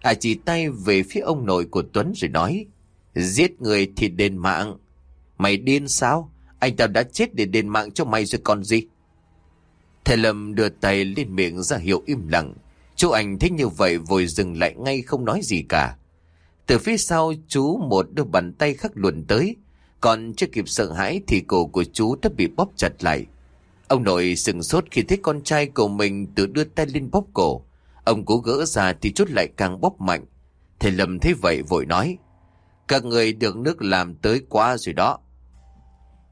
Speaker 1: À chỉ tay về phía ông nội của Tuấn rồi nói, giết người thì đền mạng. Mày điên sao? Anh ta đã chết để đền mạng cho mày rồi còn gì? Thầy Lâm đưa tay lên miệng ra hiệu im lặng. Chú anh thấy như vậy vội dừng lại ngay không nói gì cả. Từ phía sau chú một đôi bàn tay khắc luồn tới, còn chưa kịp sợ hãi thì cổ của chú đã bị bóp chặt lại. Ông nội sừng sốt khi thấy con trai của mình tự đưa tay lên bóp cổ. Ông cố gỡ ra thì chút lại càng bóp mạnh. Thầy Lâm thấy vậy vội nói. Các người được nước làm tới quá rồi đó.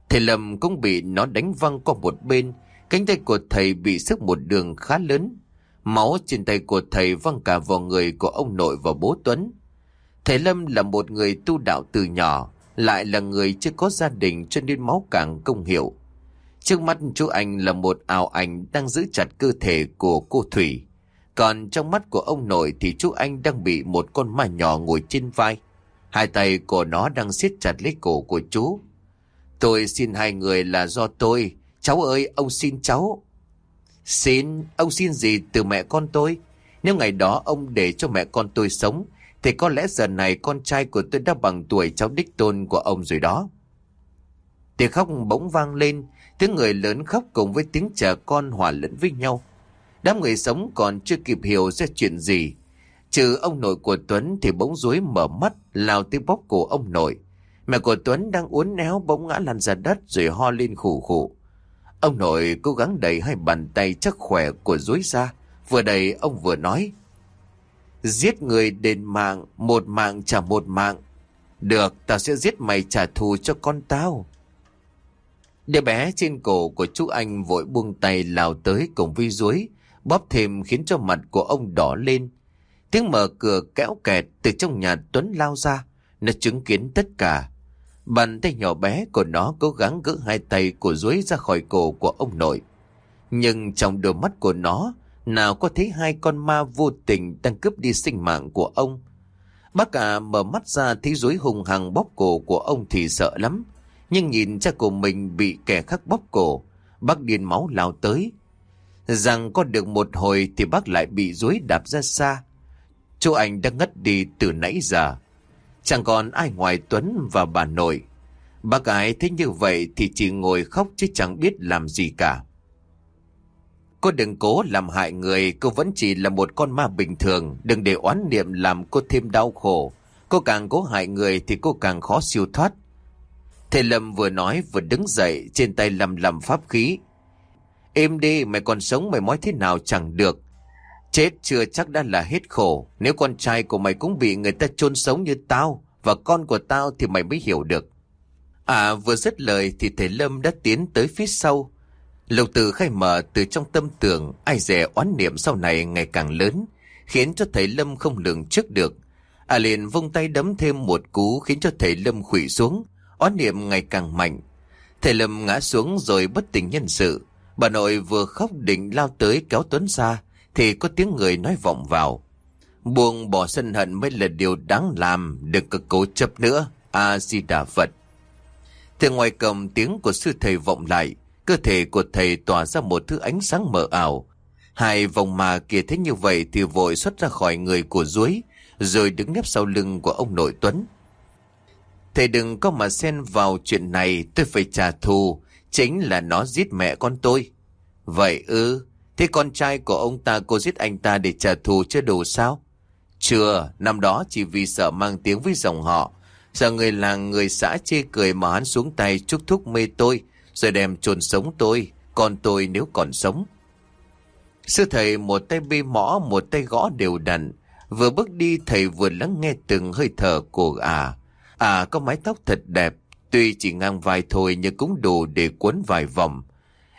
Speaker 1: Thầy Lâm cũng bị nó đánh văng qua một bên. Cánh tay của thầy bị sức một đường khá lớn. Máu trên tay của thầy văng cả vào người của ông nội và bố Tuấn. Thầy Lâm là một người tu đạo từ nhỏ, lại là người chưa có gia đình cho nên máu càng công hiệu. Trước mắt chú anh là một ảo ảnh đang giữ chặt cơ thể của cô Thủy. Còn trong mắt của ông nội thì chú anh đang bị một con ma nhỏ ngồi trên vai. Hai tay của nó đang siết chặt lấy cổ của chú. Tôi xin hai người là do tôi. Cháu ơi, ông xin cháu. Xin, ông xin gì từ mẹ con tôi? Nếu ngày đó ông để cho mẹ con tôi sống, thì có lẽ giờ này con trai của tôi đã bằng tuổi cháu đích tôn của ông rồi đó. Tiếng khóc bỗng vang lên, tiếng người lớn khóc cùng với tiếng trẻ con hòa lẫn với nhau. Đám người sống còn chưa kịp hiểu ra chuyện gì. Trừ ông nội của Tuấn thì bỗng rối mở mắt, lao tới bóp cổ ông nội. Mẹ của Tuấn đang uốn éo bỗng ngã lăn ra đất rồi ho lên khủ khủ. Ông nội cố gắng đẩy hai bàn tay chắc khỏe của dối ra. Vừa đẩy ông vừa nói. Giết người đền mạng, một mạng trả một mạng. Được, tao sẽ giết mày trả thù cho con tao. Đứa bé trên cổ của chú anh vội buông tay lao tới cùng vi dối, bóp thêm khiến cho mặt của ông đỏ lên. Tiếng mở cửa kéo kẹt từ trong nhà Tuấn lao ra, nó chứng kiến tất cả. Bàn tay nhỏ bé của nó cố gắng gỡ hai tay của dối ra khỏi cổ của ông nội. Nhưng trong đôi mắt của nó, nào có thấy hai con ma vô tình đang cướp đi sinh mạng của ông. Bác cả mở mắt ra thấy dối hùng hằng bóp cổ của ông thì sợ lắm. Nhưng nhìn cha của mình bị kẻ khác bóp cổ, bác điên máu lao tới. Rằng có được một hồi thì bác lại bị dối đạp ra xa. Chú anh đã ngất đi từ nãy giờ. Chẳng còn ai ngoài Tuấn và bà nội. Bác gái thấy như vậy thì chỉ ngồi khóc chứ chẳng biết làm gì cả. Cô đừng cố làm hại người, cô vẫn chỉ là một con ma bình thường, đừng để oán niệm làm cô thêm đau khổ. Cô càng cố hại người thì cô càng khó siêu thoát. Thầy Lâm vừa nói vừa đứng dậy, trên tay lầm lầm pháp khí. Êm đi, mày còn sống mày nói thế nào chẳng được. Chết chưa chắc đã là hết khổ, nếu con trai của mày cũng bị người ta chôn sống như tao, và con của tao thì mày mới hiểu được. À vừa dứt lời thì thầy Lâm đã tiến tới phía sau, Lục tử khai mở từ trong tâm tưởng ai dè oán niệm sau này ngày càng lớn, khiến cho thầy Lâm không lường trước được. À liền vung tay đấm thêm một cú khiến cho thầy Lâm khủy xuống, oán niệm ngày càng mạnh. Thầy Lâm ngã xuống rồi bất tỉnh nhân sự. Bà nội vừa khóc định lao tới kéo Tuấn ra, thì có tiếng người nói vọng vào. Buông bỏ sân hận mới là điều đáng làm, đừng có cố chấp nữa. A-di-đà Phật. Từ ngoài cầm tiếng của sư thầy vọng lại, Cơ thể của thầy tỏa ra một thứ ánh sáng mờ ảo. Hai vòng mà kia thấy như vậy thì vội xuất ra khỏi người của duối, rồi đứng nép sau lưng của ông nội Tuấn. Thầy đừng có mà xen vào chuyện này, tôi phải trả thù, chính là nó giết mẹ con tôi. Vậy ư, thế con trai của ông ta cô giết anh ta để trả thù chưa đủ sao? Chưa, năm đó chỉ vì sợ mang tiếng với dòng họ, sợ người làng người xã chê cười mà hắn xuống tay chúc thúc mê tôi, rồi đem trồn sống tôi, con tôi nếu còn sống. Sư thầy một tay bê mõ, một tay gõ đều đặn. Vừa bước đi thầy vừa lắng nghe từng hơi thở của à. À có mái tóc thật đẹp, tuy chỉ ngang vai thôi nhưng cũng đủ để cuốn vài vòng.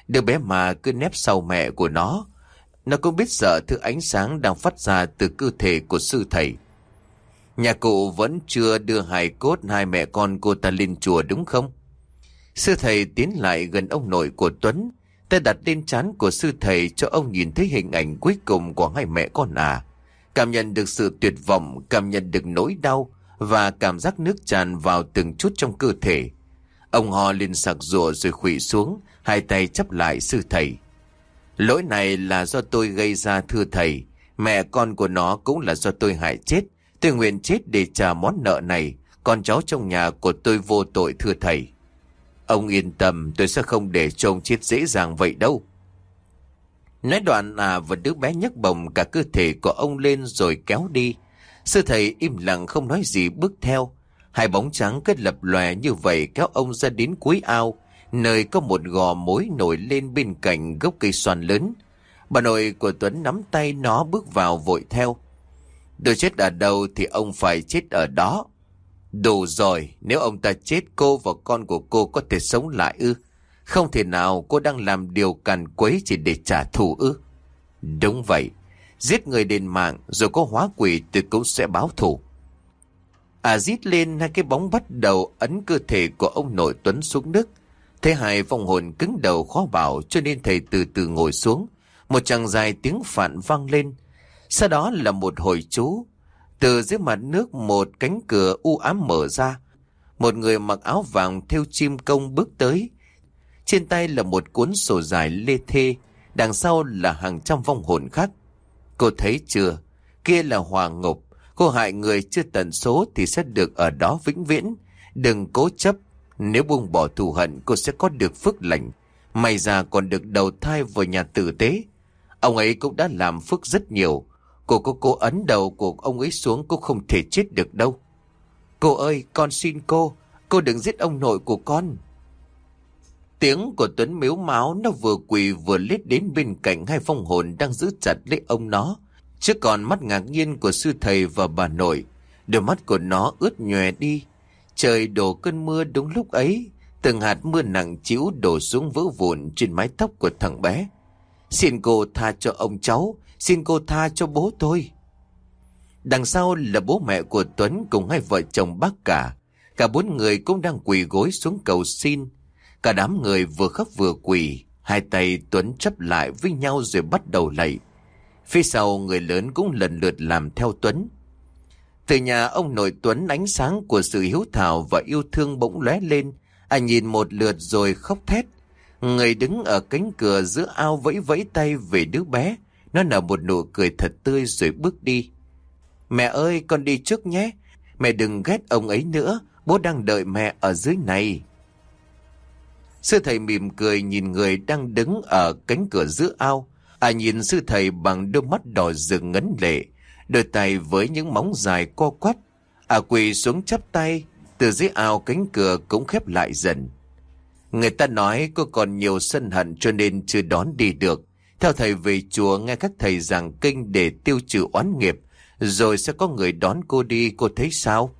Speaker 1: Đứa bé mà cứ nép sau mẹ của nó. Nó cũng biết sợ thứ ánh sáng đang phát ra từ cơ thể của sư thầy. Nhà cụ vẫn chưa đưa hài cốt hai mẹ con cô ta lên chùa đúng không? Sư thầy tiến lại gần ông nội của Tuấn, tay đặt lên trán của sư thầy cho ông nhìn thấy hình ảnh cuối cùng của hai mẹ con à. Cảm nhận được sự tuyệt vọng, cảm nhận được nỗi đau và cảm giác nước tràn vào từng chút trong cơ thể. Ông ho lên sặc rùa rồi khủy xuống, hai tay chấp lại sư thầy. Lỗi này là do tôi gây ra thưa thầy, mẹ con của nó cũng là do tôi hại chết. Tôi nguyện chết để trả món nợ này, con cháu trong nhà của tôi vô tội thưa thầy. Ông yên tâm tôi sẽ không để trông chết dễ dàng vậy đâu. Nói đoạn à và đứa bé nhấc bồng cả cơ thể của ông lên rồi kéo đi. Sư thầy im lặng không nói gì bước theo. Hai bóng trắng kết lập lòe như vậy kéo ông ra đến cuối ao, nơi có một gò mối nổi lên bên cạnh gốc cây xoan lớn. Bà nội của Tuấn nắm tay nó bước vào vội theo. Tôi chết ở đâu thì ông phải chết ở đó. Đủ rồi, nếu ông ta chết cô và con của cô có thể sống lại ư? Không thể nào cô đang làm điều càn quấy chỉ để trả thù ư? Đúng vậy, giết người đền mạng rồi có hóa quỷ từ cũng sẽ báo thù. À giết lên hai cái bóng bắt đầu ấn cơ thể của ông nội Tuấn xuống nước. Thế hai vong hồn cứng đầu khó bảo cho nên thầy từ từ ngồi xuống. Một chàng dài tiếng phạn vang lên. Sau đó là một hồi chú từ dưới mặt nước một cánh cửa u ám mở ra. Một người mặc áo vàng theo chim công bước tới. Trên tay là một cuốn sổ dài lê thê, đằng sau là hàng trăm vong hồn khác. Cô thấy chưa? Kia là hòa ngục. Cô hại người chưa tận số thì sẽ được ở đó vĩnh viễn. Đừng cố chấp. Nếu buông bỏ thù hận cô sẽ có được phước lành. May ra còn được đầu thai vào nhà tử tế. Ông ấy cũng đã làm phước rất nhiều. Cô có cô ấn đầu của ông ấy xuống cũng không thể chết được đâu. Cô ơi, con xin cô. Cô đừng giết ông nội của con. Tiếng của Tuấn miếu máu nó vừa quỳ vừa lết đến bên cạnh hai phong hồn đang giữ chặt lấy ông nó. Chứ còn mắt ngạc nhiên của sư thầy và bà nội. Đôi mắt của nó ướt nhòe đi. Trời đổ cơn mưa đúng lúc ấy. Từng hạt mưa nặng chiếu đổ xuống vỡ vụn trên mái tóc của thằng bé. Xin cô tha cho ông cháu. Xin cô tha cho bố tôi. Đằng sau là bố mẹ của Tuấn cùng hai vợ chồng bác cả. Cả bốn người cũng đang quỳ gối xuống cầu xin. Cả đám người vừa khóc vừa quỳ. Hai tay Tuấn chấp lại với nhau rồi bắt đầu lạy. Phía sau người lớn cũng lần lượt làm theo Tuấn. Từ nhà ông nội Tuấn ánh sáng của sự hiếu thảo và yêu thương bỗng lóe lên. Anh nhìn một lượt rồi khóc thét. Người đứng ở cánh cửa giữa ao vẫy vẫy tay về đứa bé. Nó nở một nụ cười thật tươi rồi bước đi. Mẹ ơi, con đi trước nhé. Mẹ đừng ghét ông ấy nữa. Bố đang đợi mẹ ở dưới này. Sư thầy mỉm cười nhìn người đang đứng ở cánh cửa giữa ao. À nhìn sư thầy bằng đôi mắt đỏ rừng ngấn lệ. Đôi tay với những móng dài co quắp. À quỳ xuống chắp tay. Từ dưới ao cánh cửa cũng khép lại dần. Người ta nói cô còn nhiều sân hận cho nên chưa đón đi được. Theo thầy về chùa nghe các thầy giảng kinh để tiêu trừ oán nghiệp. Rồi sẽ có người đón cô đi cô thấy sao?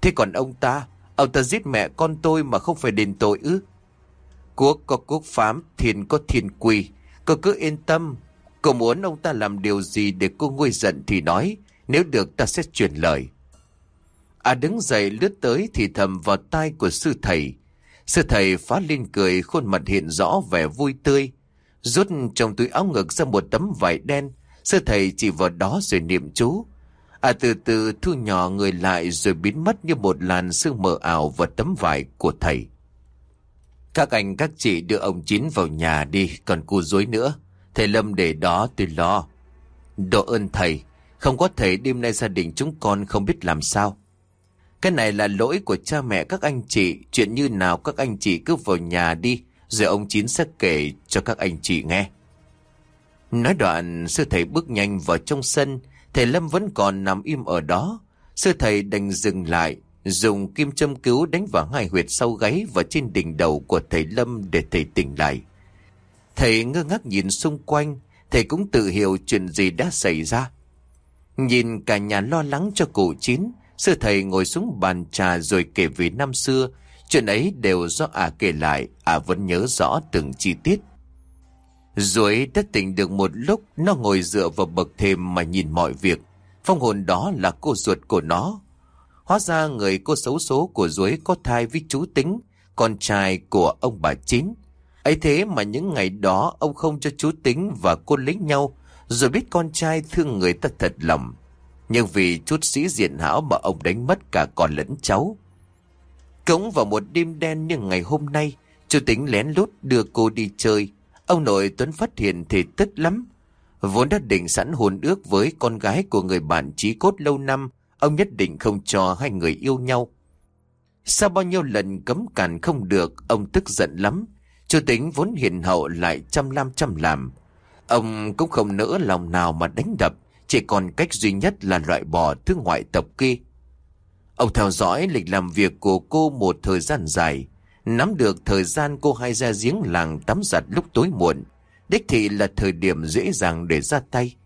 Speaker 1: Thế còn ông ta, ông ta giết mẹ con tôi mà không phải đền tội ư? Quốc có quốc phám, thiên có thiên quy. Cô cứ yên tâm. Cô muốn ông ta làm điều gì để cô nguôi giận thì nói. Nếu được ta sẽ truyền lời. À đứng dậy lướt tới thì thầm vào tai của sư thầy. Sư thầy phá lên cười khuôn mặt hiện rõ vẻ vui tươi. Rút trong túi áo ngực ra một tấm vải đen. Sư thầy chỉ vào đó rồi niệm chú. À từ từ thu nhỏ người lại rồi biến mất như một làn sương mờ ảo vào tấm vải của thầy. Các anh các chị đưa ông Chín vào nhà đi, còn cu dối nữa. Thầy Lâm để đó tôi lo. Độ ơn thầy, không có thầy đêm nay gia đình chúng con không biết làm sao. Cái này là lỗi của cha mẹ các anh chị, chuyện như nào các anh chị cứ vào nhà đi, rồi ông Chín sẽ kể cho các anh chị nghe. Nói đoạn, sư thầy bước nhanh vào trong sân, thầy Lâm vẫn còn nằm im ở đó. Sư thầy đành dừng lại, dùng kim châm cứu đánh vào hai huyệt sau gáy và trên đỉnh đầu của thầy Lâm để thầy tỉnh lại. Thầy ngơ ngác nhìn xung quanh, thầy cũng tự hiểu chuyện gì đã xảy ra. Nhìn cả nhà lo lắng cho cụ chín, sư thầy ngồi xuống bàn trà rồi kể về năm xưa, chuyện ấy đều do ả à kể lại, ả à vẫn nhớ rõ từng chi tiết. Rồi đã tỉnh được một lúc, nó ngồi dựa vào bậc thềm mà nhìn mọi việc. Phong hồn đó là cô ruột của nó, Hóa ra người cô xấu số của Duối có thai với chú Tính, con trai của ông bà Chín. ấy thế mà những ngày đó ông không cho chú Tính và cô lấy nhau, rồi biết con trai thương người ta thật lòng. Nhưng vì chút sĩ diện hảo mà ông đánh mất cả con lẫn cháu. Cống vào một đêm đen như ngày hôm nay, chú Tính lén lút đưa cô đi chơi. Ông nội Tuấn phát hiện thì tức lắm. Vốn đã định sẵn hồn ước với con gái của người bạn trí cốt lâu năm, Ông nhất định không cho hai người yêu nhau. Sau bao nhiêu lần cấm cản không được, ông tức giận lắm. Chủ tính vốn hiền hậu lại chăm lam chăm làm. Ông cũng không nỡ lòng nào mà đánh đập, chỉ còn cách duy nhất là loại bỏ thứ ngoại tộc kia. Ông theo dõi lịch làm việc của cô một thời gian dài, nắm được thời gian cô hay ra giếng làng tắm giặt lúc tối muộn. Đích thị là thời điểm dễ dàng để ra tay.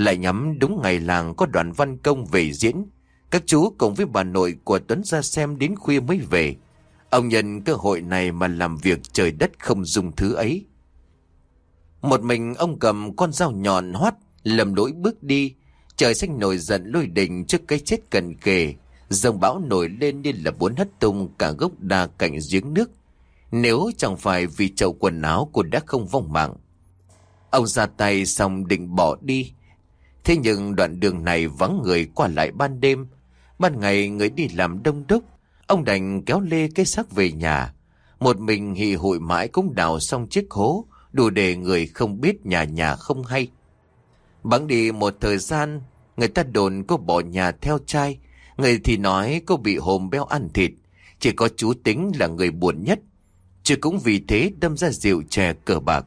Speaker 1: Lại nhắm đúng ngày làng có đoàn văn công về diễn. Các chú cùng với bà nội của Tuấn ra xem đến khuya mới về. Ông nhận cơ hội này mà làm việc trời đất không dùng thứ ấy. Một mình ông cầm con dao nhọn hoắt, lầm lỗi bước đi. Trời xanh nổi giận lôi đình trước cái chết cần kề. Dòng bão nổi lên như là bốn hất tung cả gốc đa cạnh giếng nước. Nếu chẳng phải vì chậu quần áo cô đã không vong mạng. Ông ra tay xong định bỏ đi Thế nhưng đoạn đường này vắng người qua lại ban đêm. Ban ngày người đi làm đông đúc. Ông đành kéo lê cái xác về nhà. Một mình hì hụi mãi cũng đào xong chiếc hố, đủ để người không biết nhà nhà không hay. Bắn đi một thời gian, người ta đồn cô bỏ nhà theo trai, người thì nói cô bị hồn béo ăn thịt, chỉ có chú tính là người buồn nhất. Chứ cũng vì thế đâm ra rượu chè cờ bạc.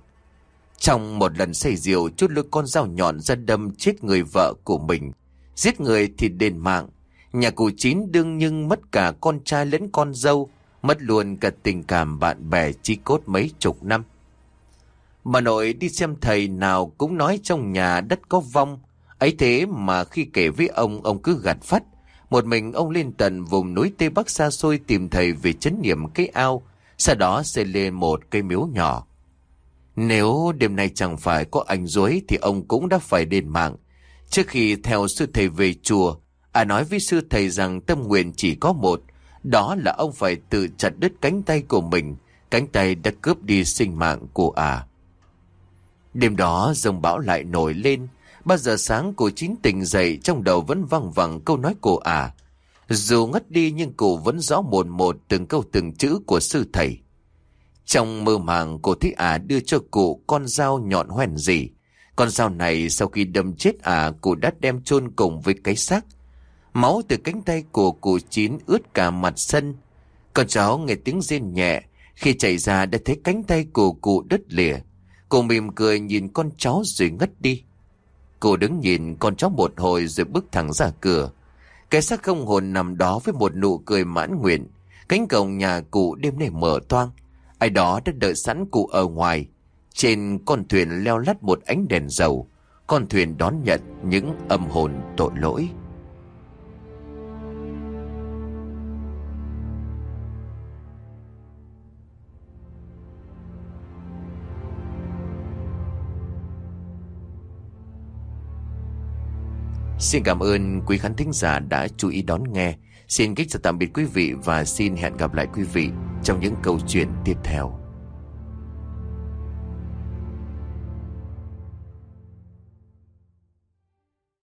Speaker 1: Trong một lần say rượu, chút lưỡi con dao nhọn ra đâm chết người vợ của mình. Giết người thì đền mạng. Nhà cụ chín đương nhưng mất cả con trai lẫn con dâu, mất luôn cả tình cảm bạn bè chi cốt mấy chục năm. Bà nội đi xem thầy nào cũng nói trong nhà đất có vong. Ấy thế mà khi kể với ông, ông cứ gạt phát. Một mình ông lên tận vùng núi Tây Bắc xa xôi tìm thầy về chấn niệm cái ao, sau đó xây lên một cây miếu nhỏ. Nếu đêm nay chẳng phải có anh dối thì ông cũng đã phải đền mạng. Trước khi theo sư thầy về chùa, à nói với sư thầy rằng tâm nguyện chỉ có một, đó là ông phải tự chặt đứt cánh tay của mình, cánh tay đã cướp đi sinh mạng của à. Đêm đó dòng bão lại nổi lên, bao giờ sáng cô chín tỉnh dậy trong đầu vẫn văng vẳng câu nói của à. Dù ngất đi nhưng cô vẫn rõ một một từng câu từng chữ của sư thầy. Trong mơ màng, cô thấy à đưa cho cụ con dao nhọn hoèn gì. Con dao này sau khi đâm chết à cụ đã đem chôn cùng với cái xác. Máu từ cánh tay của cụ chín ướt cả mặt sân. Con cháu nghe tiếng rên nhẹ. Khi chạy ra đã thấy cánh tay của cụ đứt lìa. Cô mỉm cười nhìn con cháu rồi ngất đi. Cô đứng nhìn con cháu một hồi rồi bước thẳng ra cửa. Cái xác không hồn nằm đó với một nụ cười mãn nguyện. Cánh cổng nhà cụ đêm nay mở toang. Ai đó đã đợi sẵn cụ ở ngoài. Trên con thuyền leo lắt một ánh đèn dầu. Con thuyền đón nhận những âm hồn tội lỗi. Xin cảm ơn quý khán thính giả đã chú ý đón nghe. Xin kính chào tạm biệt quý vị và xin hẹn gặp lại quý vị trong những câu chuyện tiếp theo.